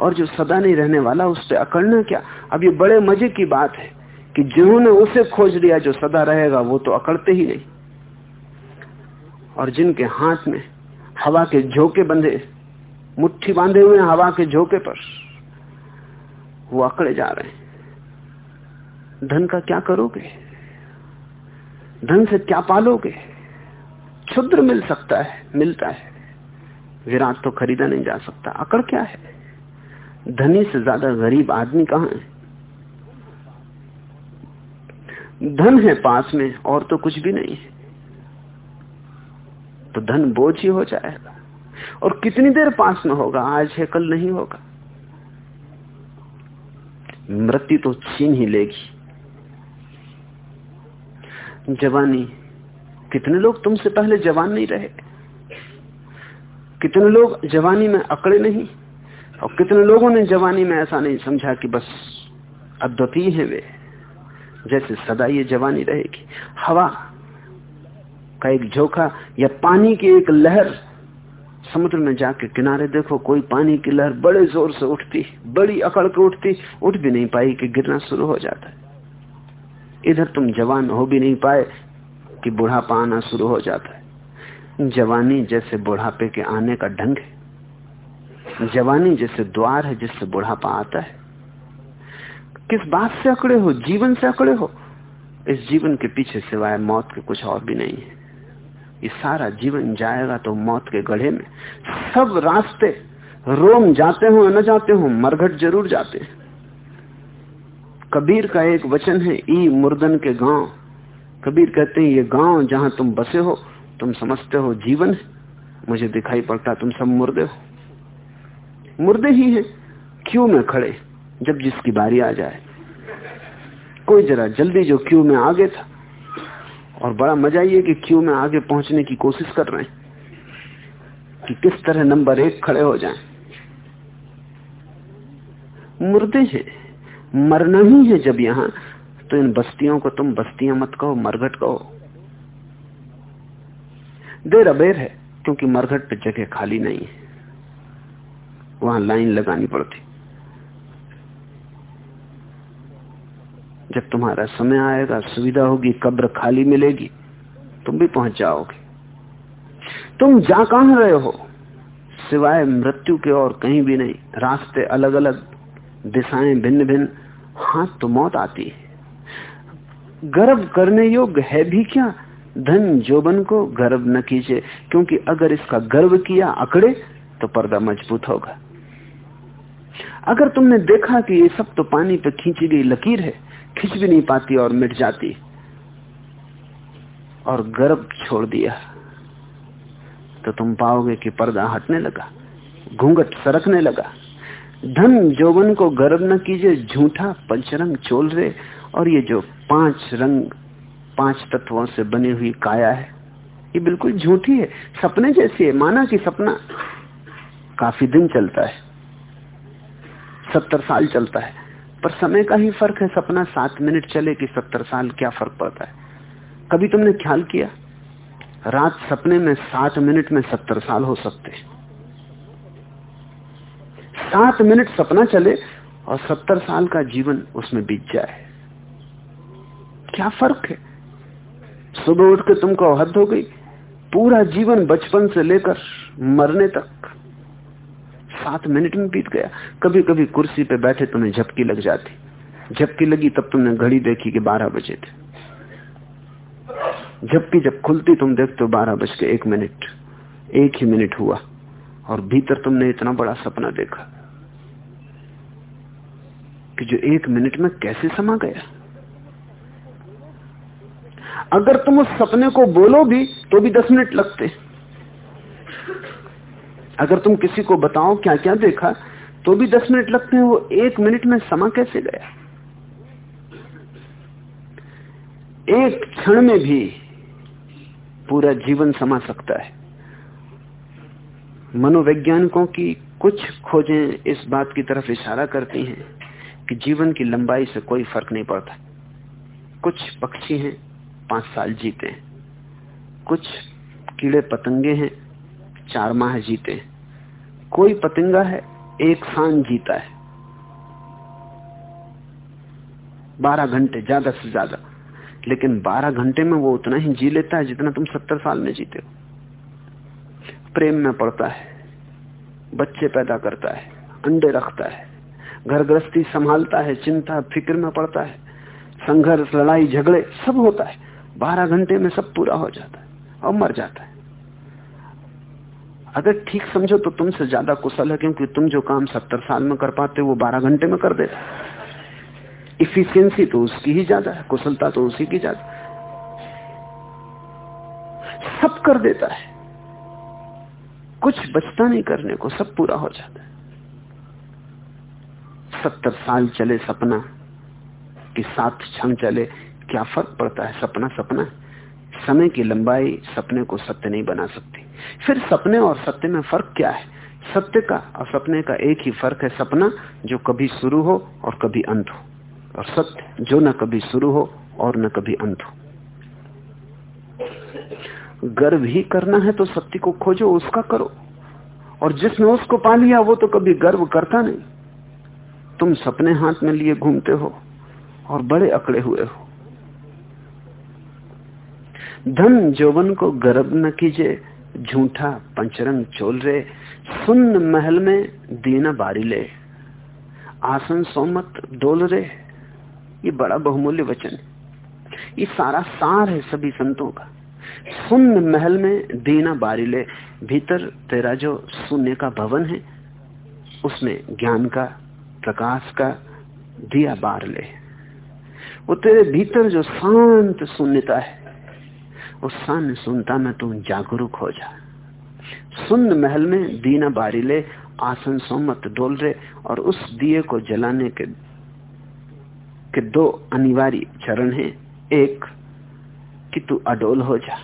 और जो सदा नहीं रहने वाला उस पर अकड़ना क्या? अब ये बड़े मज़े की बात है कि जिन्होंने उसे खोज लिया, जो सदा रहेगा, वो तो अकड़ते ही नहीं। और जिनके हाथ में हवा के झोंके बंधे, मुट्ठी बांधे हुए हवा के झोंके पर। वो अकड़े जा रहे हैं। धन का क्या करोगे? धन से क्या पालोगे? क्षुद्र मिल सकता है, मिलता है। विराट तो खरीदा नहीं जा सकता। अकड़ क्या है? धनी से ज़्यादा गरीब आदमी कहाँ है? धन है पास में, और तो कुछ भी नहीं है। तो धन बोझ ही हो जाएगा। और कितनी देर पास में होगा? आज है, कल नहीं होगा। मृत्यु तो छीन ही लेगी। जवानी, कितने लोग तुमसे पहले जवान नहीं रहे? कितने लोग जवानी में अकड़े नहीं? और कितने लोगों ने जवानी में ऐसा नहीं समझा कि बस अद्वितीय है वे, जैसे सदा ये जवानी रहेगी। हवा का एक झोंका या पानी की एक लहर, समुद्र में जाके किनारे देखो, कोई पानी की लहर बड़े ज़ोर से उठती, बड़ी अकड़ के उठती, उठ भी नहीं पाई कि गिरना शुरू हो जाता है। इधर तुम जवान हो भी नहीं पाए कि बुढ़ापा आना शुरू हो जाता है। जवानी जैसे बुढ़ापे के आने का ढंग है। जवानी जैसे द्वार है जिससे बुढ़ापा आता है। किस बात से अकड़े हो? जीवन से अकड़े हो? इस जीवन के पीछे सिवाय मौत के कुछ और भी नहीं है। ये सारा जीवन जाएगा तो मौत के गढ़े में। सब रास्ते रोम जाते हो न जाते हो, मरघट ज़रूर जाते हैं। कबीर का एक वचन है, ई मुर्दन के गाँव। कबीर कहते हैं, ये गाँव जहाँ तुम बसे हो, तुम समझते हो जीवन मुझे दिखाई पड़ता तुम सब मुर्दे हो। मुर्दे ही हैं, क्यों में खड़े, जब जिसकी बारी आ जाए। कोई जरा जल्दी जो क्यू में आगे था और बड़ा मज़ा ये कि क्यों में आगे पहुँचने की कोशिश कर रहे हैं? कि किस तरह नंबर एक खड़े हो जाएँ? मुर्दे हैं, मरना ही है जब यहाँ। तो इन बस्तियों को तुम बस्तियाँ मत कहो, मरघट कहो। देर अबेर है, क्योंकि मरघट पे जगह खाली नहीं है। वहाँ लाइन लगानी पड़ती। जब तुम्हारा समय आएगा, सुविधा होगी, कब्र खाली मिलेगी, तुम भी पहुँच जाओगे। तुम जा कहाँ रहे हो? सिवाय मृत्यु के और कहीं भी नहीं, रास्ते अलग अलग दिशाएँ भिन्न भिन्न हाथ तो मौत आती है। गर्व करने योग्य है भी क्या? धन जोबन को गर्व न कीजिए, क्योंकि अगर इसका गर्व किया अकड़े तो पर्दा मज़बूत होगा। अगर तुमने देखा कि ये सब तो पानी पे खींची गई लकीर है खींच भी नहीं पाती और मिट जाती। और गर्भ छोड़ दिया। तो तुम पाओगे कि पर्दा हटने लगा, घूंघट सरकने लगा। धन जोवन को गर्व न कीजिए, झूठा पंचरंग चोल रहे और ये जो पाँच रंग, पाँच तत्वों से बनी हुई काया है, ये बिल्कुल झूठी है। सपने जैसी है, माना कि सपना। काफ़ी दिन चलता है, सत्तर साल चलता है। पर समय का ही फ़र्क है, सपना सात मिनट चले कि सत्तर साल क्या फ़र्क पड़ता है? कभी तुमने ख्याल किया? रात सपने में सात मिनट में सत्तर साल हो सकते सात मिनट सपना चले और सत्तर साल का जीवन उसमें बीत जाए। क्या फ़र्क है? सुबह उठ के तुमको हद हो गई। पूरा जीवन बचपन से लेकर मरने तक सात मिनट में बीत गया। कभी कभी कुर्सी पे बैठे तुम्हें झपकी लग जाती। झपकी लगी तब तुमने घड़ी देखी कि बारह बजे थे। झपकी जब खुलती तुम देखते हो बारह बज के एक मिनट। एक ही मिनट हुआ और भीतर तुमने इतना बड़ा सपना देखा कि जो एक मिनट में कैसे समा गया। अगर तुम उस सपने को बोलो भी तो भी दस मिनट लगते। अगर तुम किसी को बताओ क्या क्या देखा तो भी दस मिनट लगते हैं, वो एक मिनट में समा कैसे गया? एक क्षण में भी पूरा जीवन समा सकता है। मनोवैज्ञानिकों की कुछ खोजें इस बात की तरफ़ इशारा करती हैं कि जीवन की लंबाई से कोई फ़र्क नहीं पड़ता। कुछ पक्षी हैं, पाँच साल जीते हैं। कुछ कीड़े पतंगे हैं चार माह जीते कोई पतंगा है, एक सान जीता है। बारह घंटे, ज़्यादा से ज़्यादा। लेकिन बारह घंटे में वो उतना ही जी लेता है जितना तुम सत्तर साल में जीते हो। प्रेम में पड़ता है, बच्चे पैदा करता है, अंडे रखता है घर गृहस्थी संभालता है, चिंता, फ़िक्र में पड़ता है, संघर्ष, लड़ाई, झगड़े, सब होता है। बारह घंटे में सब पूरा हो जाता है और मर जाता है। अगर ठीक समझो तो तुमसे ज़्यादा कुशल है, क्योंकि तुम जो काम सत्तर साल में कर पाते हो, वो बारह घंटे में कर देता इफिशियंसी तो उसकी ही ज़्यादा है, कुशलता तो उसी की ज़्यादा सब कर देता है। कुछ बचता नहीं करने को, सब पूरा हो जाता है। सत्तर साल चले सपना, कि सात क्षण चले, क्या फ़र्क पड़ता है सपना सपना? समय की लंबाई सपने को सत्य नहीं बना सकती। फिर सपने और सत्य में फ़र्क क्या है? सत्य का और सपने का एक ही फ़र्क है सपना, जो कभी शुरू हो और कभी अंत हो। और सत्य, जो न कभी शुरू हो और न कभी अंत हो। गर्व ही करना है तो सत्य को खोजो, उसका करो। और जिसने उसको पा लिया, वो तो कभी गर्व करता नहीं। तुम सपने हाथ में लिए घूमते हो और बड़े अकड़े हुए हो। धन, जोवन को गर्व न कीजिए झूठा पंचरंग चोल रे सुन महल में दीना बारी ले। आसन सोमत डोल रे, ये बड़ा बहुमूल्य वचन ये सारा सार है सभी संतों का। सुन महल में दीना बारी ले, भीतर तेरा जो शून्य का भवन है, उसमें ज्ञान का, प्रकाश का दिया बार ले। वो तेरे भीतर जो शांत शून्यता है उस शांत सुनता में तू जागरूक हो जा। सुन महल में दीना बारी ले, आसन सोमत डोल रहे और उस दिए को जलाने के के दो अनिवार्य चरण हैं। एक, कि तू अडोल हो जा।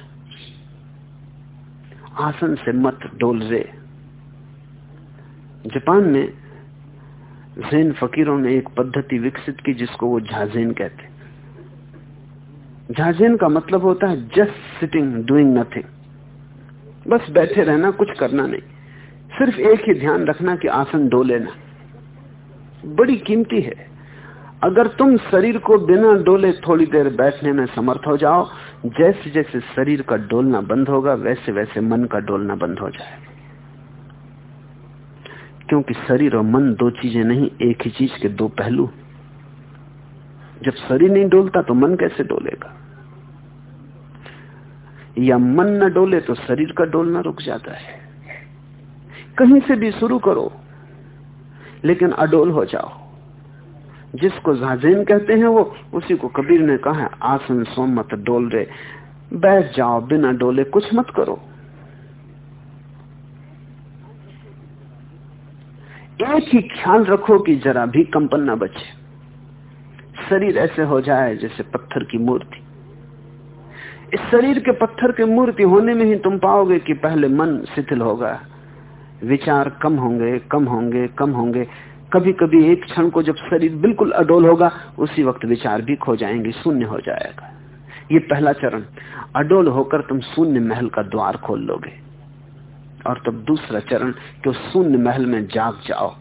आसन से मत डोल रे। जापान में जैन फकीरों ने एक पद्धति विकसित की जिसको वो झाजेन कहते झाजेन का मतलब होता है जस्ट सिटिंग डूइंग नथिंग बस बैठे रहना, कुछ करना नहीं। सिर्फ़ एक ही ध्यान रखना कि आसन डो लेना। बड़ी कीमती है। अगर तुम शरीर को बिना डोले थोड़ी देर बैठने में समर्थ हो जाओ, जैसे जैसे शरीर का डोलना बंद होगा, वैसे वैसे मन का डोलना बंद हो जाएगा। क्योंकि शरीर और मन दो चीज़ें नहीं, एक ही चीज़ के दो पहलू। जब शरीर नहीं डोलता तो मन कैसे डोलेगा? या मन न डोले तो शरीर का डोलना रुक जाता है। कहीं से भी शुरू करो, लेकिन अडोल हो जाओ। जिसको जाजेन कहते हैं वो, उसी को कबीर ने कहा, आसन सो मत डोल रे, बैठ जाओ, बिना डोले कुछ मत करो। एक ही ख्याल रखो कि जरा भी कंपन ना बचे। शरीर ऐसे हो जाए जैसे पत्थर की मूर्ति। इस शरीर के पत्थर के मूर्ति होने में ही तुम पाओगे कि पहले मन शिथिल होगा। विचार कम होंगे कम होंगे कम होंगे। कभी कभी एक क्षण को जब शरीर बिल्कुल अडोल होगा, उसी वक्त विचार भी खो जाएँगे, शून्य हो जाएगा। ये पहला चरण। अडोल होकर तुम शून्य महल का द्वार खोल लोगे। और तब दूसरा चरण कि उस शून्य महल में जाग जाओ।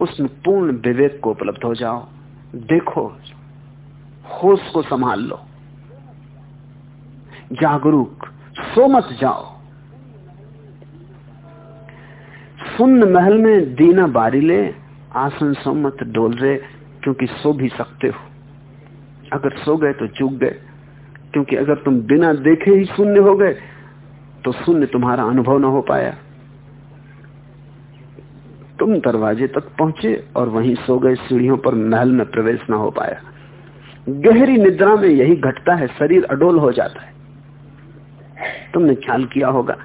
उसमें पूर्ण विवेक को उपलब्ध हो जाओ। देखो, होश को संभाल लो। जागरूक। सो मत जाओ। सुन महल में दीना बारी ले, आसन सो मत डोल रहे क्योंकि सो भी सकते हो। अगर सो गए तो चूक गए। क्योंकि अगर तुम बिना देखे ही शून्य हो गए तो शून्य तुम्हारा अनुभव ना हो पाया। तुम दरवाजे तक पहुँचे और वहीं सो गए, सीढ़ियों पर महल में प्रवेश ना हो पाया। गहरी निद्रा में यही घटता है, शरीर अडोल हो जाता है। तुमने ख्याल किया होगा,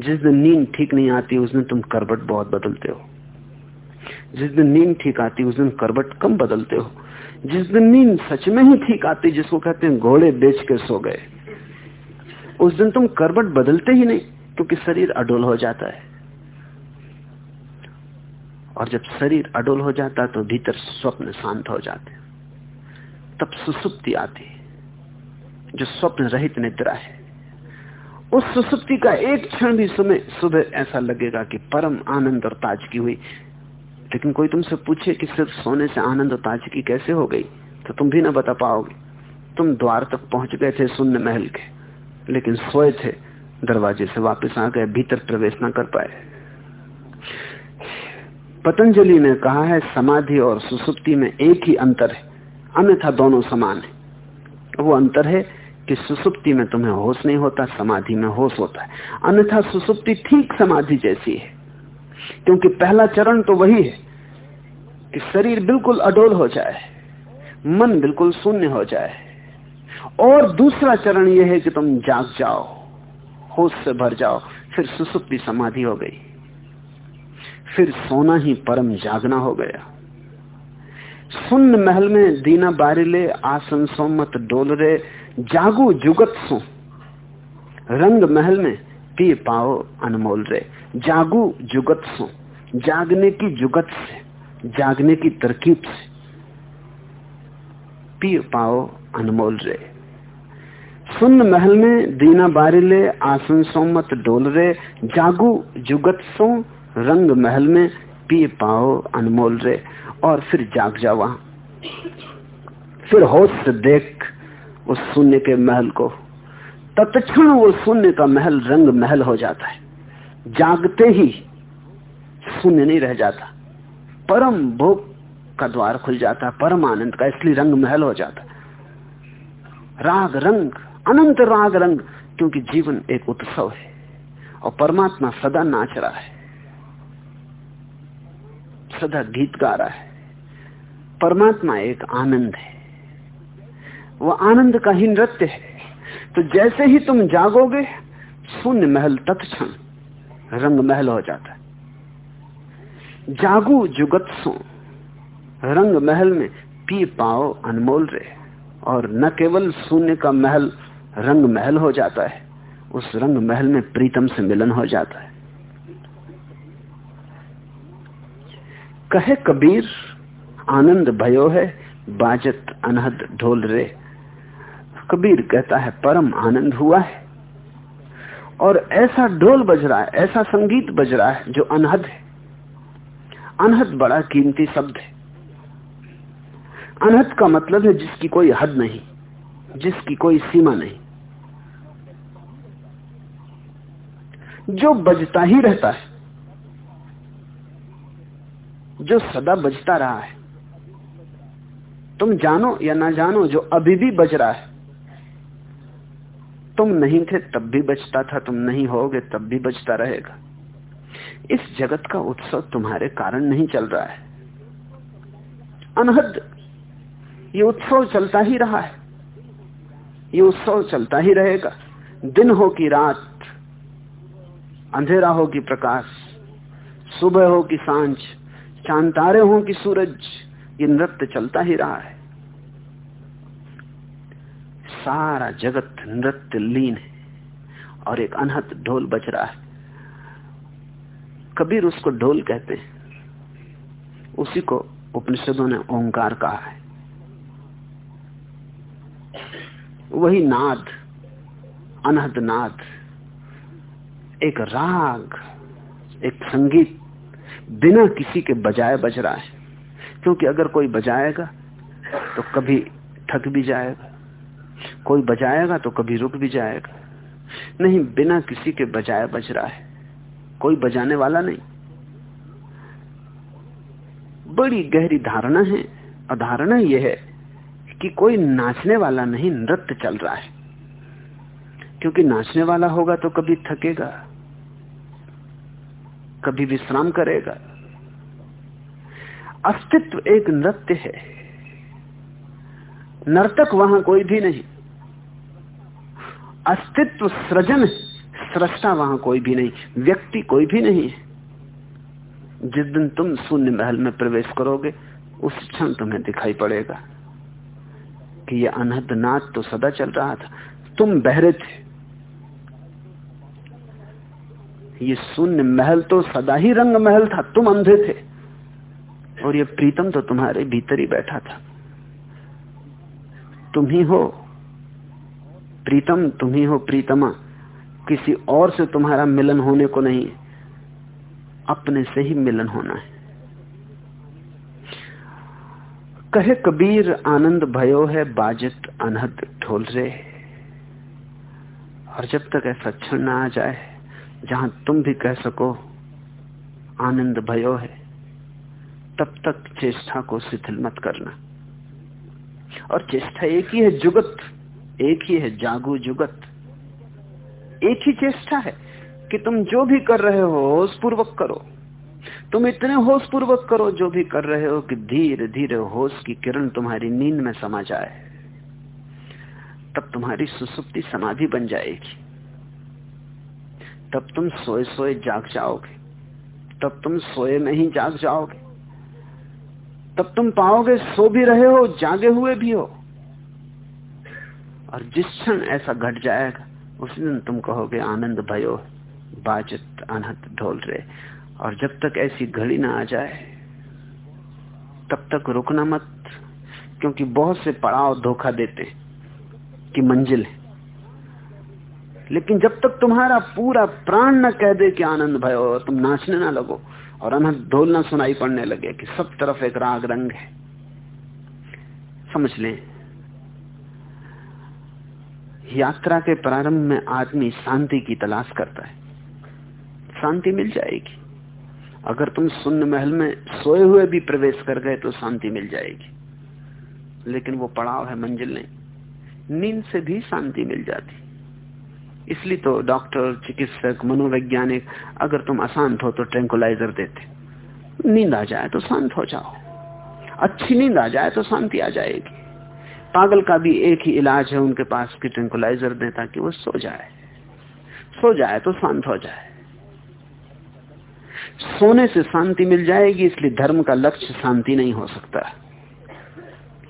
जिस दिन नींद ठीक नहीं आती, उस दिन तुम करबट बहुत बदलते हो। जिस दिन नींद ठीक आती, उस दिन करबट कम बदलते हो। जिस दिन नींद सच में ही ठीक आती, जिसको कहते हैं घोड़े बेच के सो गए, उस दिन तुम करबट बदलते ही नहीं, क्योंकि शरीर अडोल हो जाता है। और जब शरीर अडोल हो जाता तो भीतर स्वप्न शांत हो जाते तब सुसुप्ति आती जो स्वप्न रहित निद्रा है। उस सुसुप्ति का एक क्षण भी सुबह सुबह ऐसा लगेगा कि परम आनंद और ताजगी हुई। लेकिन कोई तुमसे पूछे कि सिर्फ़ सोने से आनंद और ताजगी कैसे हो गई तो तुम भी ना बता पाओगे। तुम द्वार तक पहुँच गए थे शून्य महल के, लेकिन सोए थे, दरवाजे से वापस आ गए, भीतर प्रवेश ना कर पाए। पतंजलि ने कहा है, समाधि और सुसुप्ति में एक ही अंतर है, अन्यथा दोनों समान है। वो अंतर है कि सुसुप्ति में तुम्हें होश नहीं होता, समाधि में होश होता है। अन्यथा सुसुप्ति ठीक समाधि जैसी है। क्योंकि पहला चरण तो वही है कि शरीर बिल्कुल अडोल हो जाए, मन बिल्कुल शून्य हो जाए। और दूसरा चरण यह है कि तुम जाग जाओ, होश से भर जाओ, फिर सुसुप्ति समाधि हो गई। फिर सोना ही परम जागना हो गया। सुन्न महल में दीना बारिले, आसन सोमत डोल रे जागू जुगत सो। रंग महल में पी पाओ अनमोल रे जागो जुगत सो। जागने की जुगत से, जागने की तरकीब से पी पाओ अनमोल रे सुन महल में दीना बारिले, आसन सोमत डोल रे जागू जुगत सो। रंग महल में पी पाओ अनमोल रे और फिर जाग जा वहाँ। फिर होश से देख उस शून्य के महल को। तत्क्षण वो शून्य का महल रंग महल हो जाता है। जागते ही शून्य नहीं रह जाता। परम भोग का द्वार खुल जाता है परम आनंद का, इसलिए रंग महल हो जाता। राग रंग, अनंत राग रंग, क्योंकि जीवन एक उत्सव है और परमात्मा सदा नाच रहा है। सदा गीत गा रहा है। परमात्मा एक आनंद है। वो आनंद का ही नृत्य है। तो जैसे ही तुम जागोगे, शून्य महल तत्क्षण रंग महल हो जाता है। जागू जुगत सो रंग महल में पी पाओ अनमोल रे, और न केवल शून्य का महल रंग महल हो जाता है, उस रंग महल में प्रीतम से मिलन हो जाता है। कहे, कबीर, आनंद भयो है, बाजत अनहद ढोल रे। कबीर कहता है, परम आनंद हुआ है। और ऐसा ढोल बज रहा है, ऐसा संगीत बज रहा है, जो अनहद है। अनहद बड़ा कीमती शब्द है। अनहद का मतलब है, जिसकी कोई हद नहीं, जिसकी कोई सीमा नहीं। जो बजता ही रहता है जो सदा बजता रहा है। तुम जानो या ना जानो, जो अभी भी बज रहा है। तुम नहीं थे, तब भी बचता था। तुम नहीं होगे, तब भी बचता रहेगा। इस जगत का उत्सव तुम्हारे कारण नहीं चल रहा है। अनहद, ये उत्सव चलता ही रहा है। ये उत्सव चलता ही रहेगा। दिन हो कि रात, अंधेरा हो कि प्रकाश, सुबह हो कि साँझ। चाँद तारे हो कि सूरज, ये नृत्य चलता ही रहा है। सारा जगत नृत्य लीन है और एक अनहत ढोल बज रहा है। कबीर उसको ढोल कहते हैं। उसी को उपनिषदों ने ओंकार कहा है। वही नाद, अनहद नाद, एक राग, एक संगीत बिना किसी के बजाय बज रहा है। क्योंकि अगर कोई बजाएगा तो कभी थक भी जाएगा। कोई बजाएगा तो कभी रुक भी जाएगा। नहीं, बिना किसी के बजाय बज रहा है। कोई बजाने वाला नहीं। बड़ी गहरी धारणा है। अधारणा यह है कि कोई नाचने वाला नहीं, नृत्य चल रहा है। क्योंकि नाचने वाला होगा तो कभी थकेगा। कभी विश्राम करेगा। अस्तित्व एक नृत्य है। नर्तक वहाँ कोई भी नहीं। अस्तित्व सृजन, सृष्टा वहाँ कोई भी नहीं। व्यक्ति कोई भी नहीं है। जिस दिन तुम शून्य महल में प्रवेश करोगे, उस क्षण तुम्हें दिखाई पड़ेगा कि यह अनहद नाद तो सदा चल रहा था। तुम बहरे थे। ये शून्य महल तो सदा ही रंग महल था, तुम अंधे थे। और ये प्रीतम तो तुम्हारे भीतर ही बैठा था। तुम ही हो, प्रीतम, तुम ही हो प्रीतमा। किसी और से तुम्हारा मिलन होने को नहीं, अपने से ही मिलन होना है। कहे कबीर, आनंद भयो है, बाजत अनहद ढोल रे और जब तक ऐसा क्षण ना आ जाए जहाँ तुम भी कह सको, आनंद भयो है। तब तक चेष्टा को शिथिल मत करना। और चेष्टा एक ही है जुगत, एक ही है जागू जुगत। एक ही चेष्टा है कि तुम जो भी कर रहे हो होश पूर्वक करो। तुम इतने होश पूर्वक करो जो भी कर रहे हो कि धीरे धीरे होश की किरण तुम्हारी नींद में समा जाए। तब तुम्हारी सुसुप्ति समाधि बन जाएगी। तब तुम सोए सोए जाग जाओगे। तब तुम सोए में ही जाग जाओगे। तब तुम पाओगे सो भी रहे हो, जागे हुए भी हो। और जिस क्षण ऐसा घट जाएगा, उस दिन तुम कहोगे, आनंद भयो, बाजत अनहत ढोल रहे और जब तक ऐसी घड़ी ना आ जाए, तब तक रुकना मत, क्योंकि बहुत से पड़ाव धोखा देते कि मंजिल है। लेकिन जब तक तुम्हारा पूरा प्राण न कह दे कि आनंद भयो तुम नाचने ना लगो। और अनहद ढोलना सुनाई पड़ने लगे कि सब तरफ़ एक राग रंग है। समझ लें, यात्रा के प्रारंभ में आदमी शांति की तलाश करता है। शांति मिल जाएगी। अगर तुम सुन्न महल में सोए हुए भी प्रवेश कर गए तो शांति मिल जाएगी। लेकिन वो पड़ाव है, मंजिल नहीं। नींद से भी शांति मिल जाती। इसलिए तो डॉक्टर, चिकित्सक, मनोवैज्ञानिक, अगर तुम अशांत हो तो ट्रेंकुलाइजर देते। नींद आ जाए तो शांत हो जाओ। अच्छी नींद आ जाए तो शांति आ जाएगी। पागल का भी एक ही इलाज है उनके पास कि ट्रेंकुलाइजर दें ताकि वो सो जाए। सो जाए तो शांत हो जाए। सोने से शांति मिल जाएगी, इसलिए धर्म का लक्ष्य शांति नहीं हो सकता।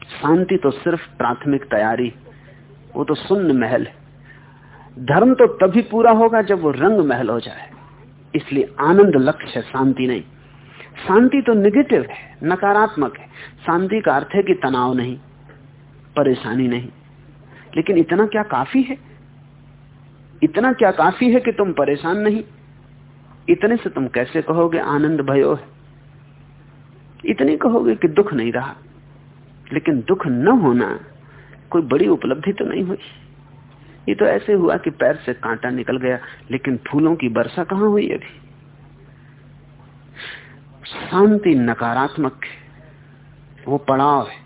शांति तो सिर्फ़ प्राथमिक तैयारी, वो तो सुन्न महल है। धर्म तो तभी पूरा होगा जब वो रंग महल हो जाए। इसलिए आनंद लक्ष्य है शांति नहीं। शांति तो निगेटिव है, नकारात्मक है। शांति का अर्थ है कि तनाव नहीं, परेशानी नहीं। लेकिन इतना क्या काफ़ी है? इतना क्या काफ़ी है कि तुम परेशान नहीं? इतने से तुम कैसे कहोगे आनंद भयो है? इतने कहोगे कि दुख नहीं रहा। लेकिन दुख न होना कोई बड़ी उपलब्धि तो नहीं हुई। ये तो ऐसे हुआ कि पैर से कांटा निकल गया, लेकिन फूलों की वर्षा कहाँ हुई अभी? शांति नकारात्मक है, वो पड़ाव है,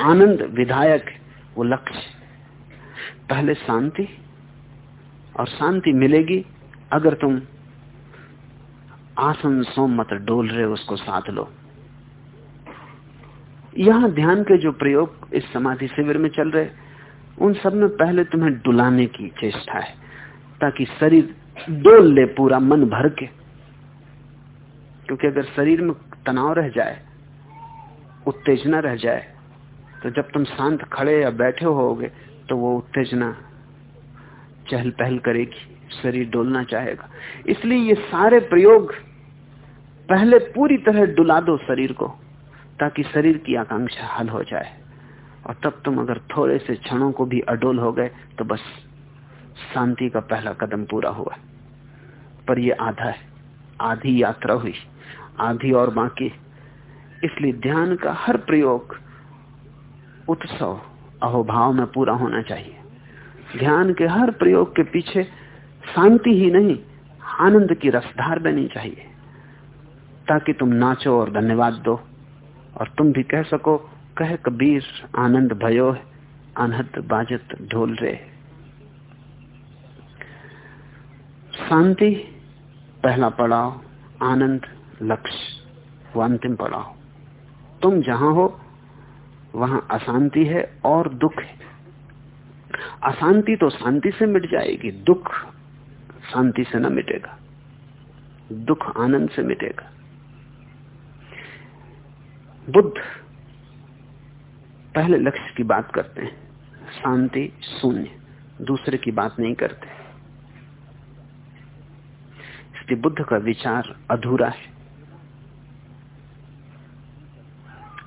आनंद विधायक है वो लक्ष्य पहले शांति, और शांति मिलेगी अगर तुम आसन सोम मत डोल रहे उसको साथ लो। यहाँ ध्यान के जो प्रयोग इस समाधि शिविर में चल रहे उन सब में पहले तुम्हें डुलाने की चेष्टा है, ताकि शरीर डोल ले पूरा मन भर के। क्योंकि अगर शरीर में तनाव रह जाए, उत्तेजना रह जाए तो जब तुम शांत खड़े या बैठे होगे तो वो उत्तेजना चहल पहल करेगी, शरीर डोलना चाहेगा। इसलिए ये सारे प्रयोग पहले पूरी तरह डुला दो शरीर को, ताकि शरीर की आकांक्षा हल हो जाए। और तब तुम अगर थोड़े से क्षणों को भी अडोल हो गए तो बस शांति का पहला कदम पूरा हुआ। पर ये आधा है, आधी यात्रा हुई, आधी और बाकी। इसलिए ध्यान का हर प्रयोग, उत्सव, अहोभाव में पूरा होना चाहिए। ध्यान के हर प्रयोग के पीछे शांति ही नहीं, आनंद की रसधार बनी चाहिए, ताकि तुम नाचो और धन्यवाद दो, और तुम भी कह सको कह कबीर, आनंद भयो अनहद बाजत ढोल रे शांति, पहला पड़ाव, आनंद, लक्ष्य, वो अंतिम पड़ाव। तुम जहाँ हो, वहाँ अशांति है और दुख है। अशांति तो शांति से मिट जाएगी, दुख शांति से न मिटेगा, दुख आनंद से मिटेगा। बुद्ध पहले लक्ष्य की बात करते हैं। शांति शून्य। दूसरे की बात नहीं करते। इसलिए बुद्ध का विचार अधूरा है।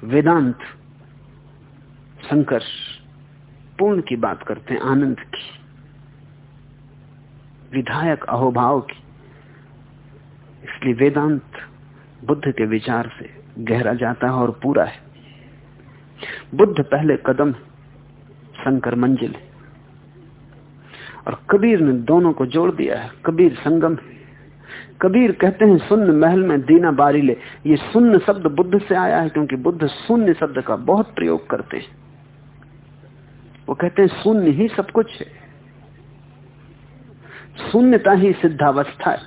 वेदांत संकर्ष पूर्ण की बात करते हैं, आनंद की। विधायक अहोभाव की। इसलिए वेदांत बुद्ध के विचार से गहरा जाता है और पूरा है। बुद्ध पहले कदम, शंकर मंजिल। और कबीर ने दोनों को जोड़ दिया है। कबीर संगम है। कबीर कहते हैं शून्य महल में दीना बारी ले। ये शून्य शब्द बुद्ध से आया है, क्योंकि बुद्ध शून्य शब्द का बहुत प्रयोग करते हैं। वो कहते हैं शून्य ही सब कुछ है। शून्यता ही सिद्धावस्था है।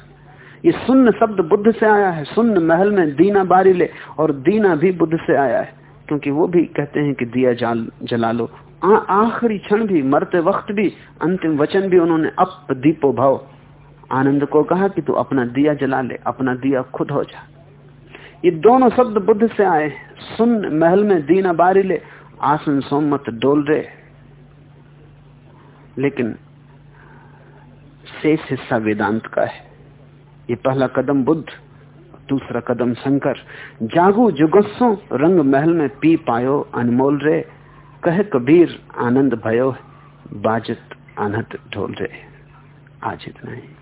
ये शून्य शब्द बुद्ध से आया है। शून्य महल में दीना बारी ले, और दीना भी बुद्ध से आया है। क्योंकि वो भी कहते हैं कि दिया जाल, जला लो। आखिरी क्षण भी, मरते वक्त भी, अंतिम वचन भी उन्होंने अप दीपो भाव। आनंद को कहा कि तू अपना दिया जला ले, अपना दिया खुद हो जा। ये दोनों शब्द बुद्ध से आए सुन, महल में दीना बारी ले, आसन सोमत डोल रहे लेकिन शेष हिस्सा वेदांत का है। ये पहला कदम बुद्ध दूसरा कदम शंकर, जागो जुगस्सो, रंग महल में पी पायो अनमोल रे। कह कबीर आनंद भयो बाजत आनंद ढोल रे। आज इतना ही।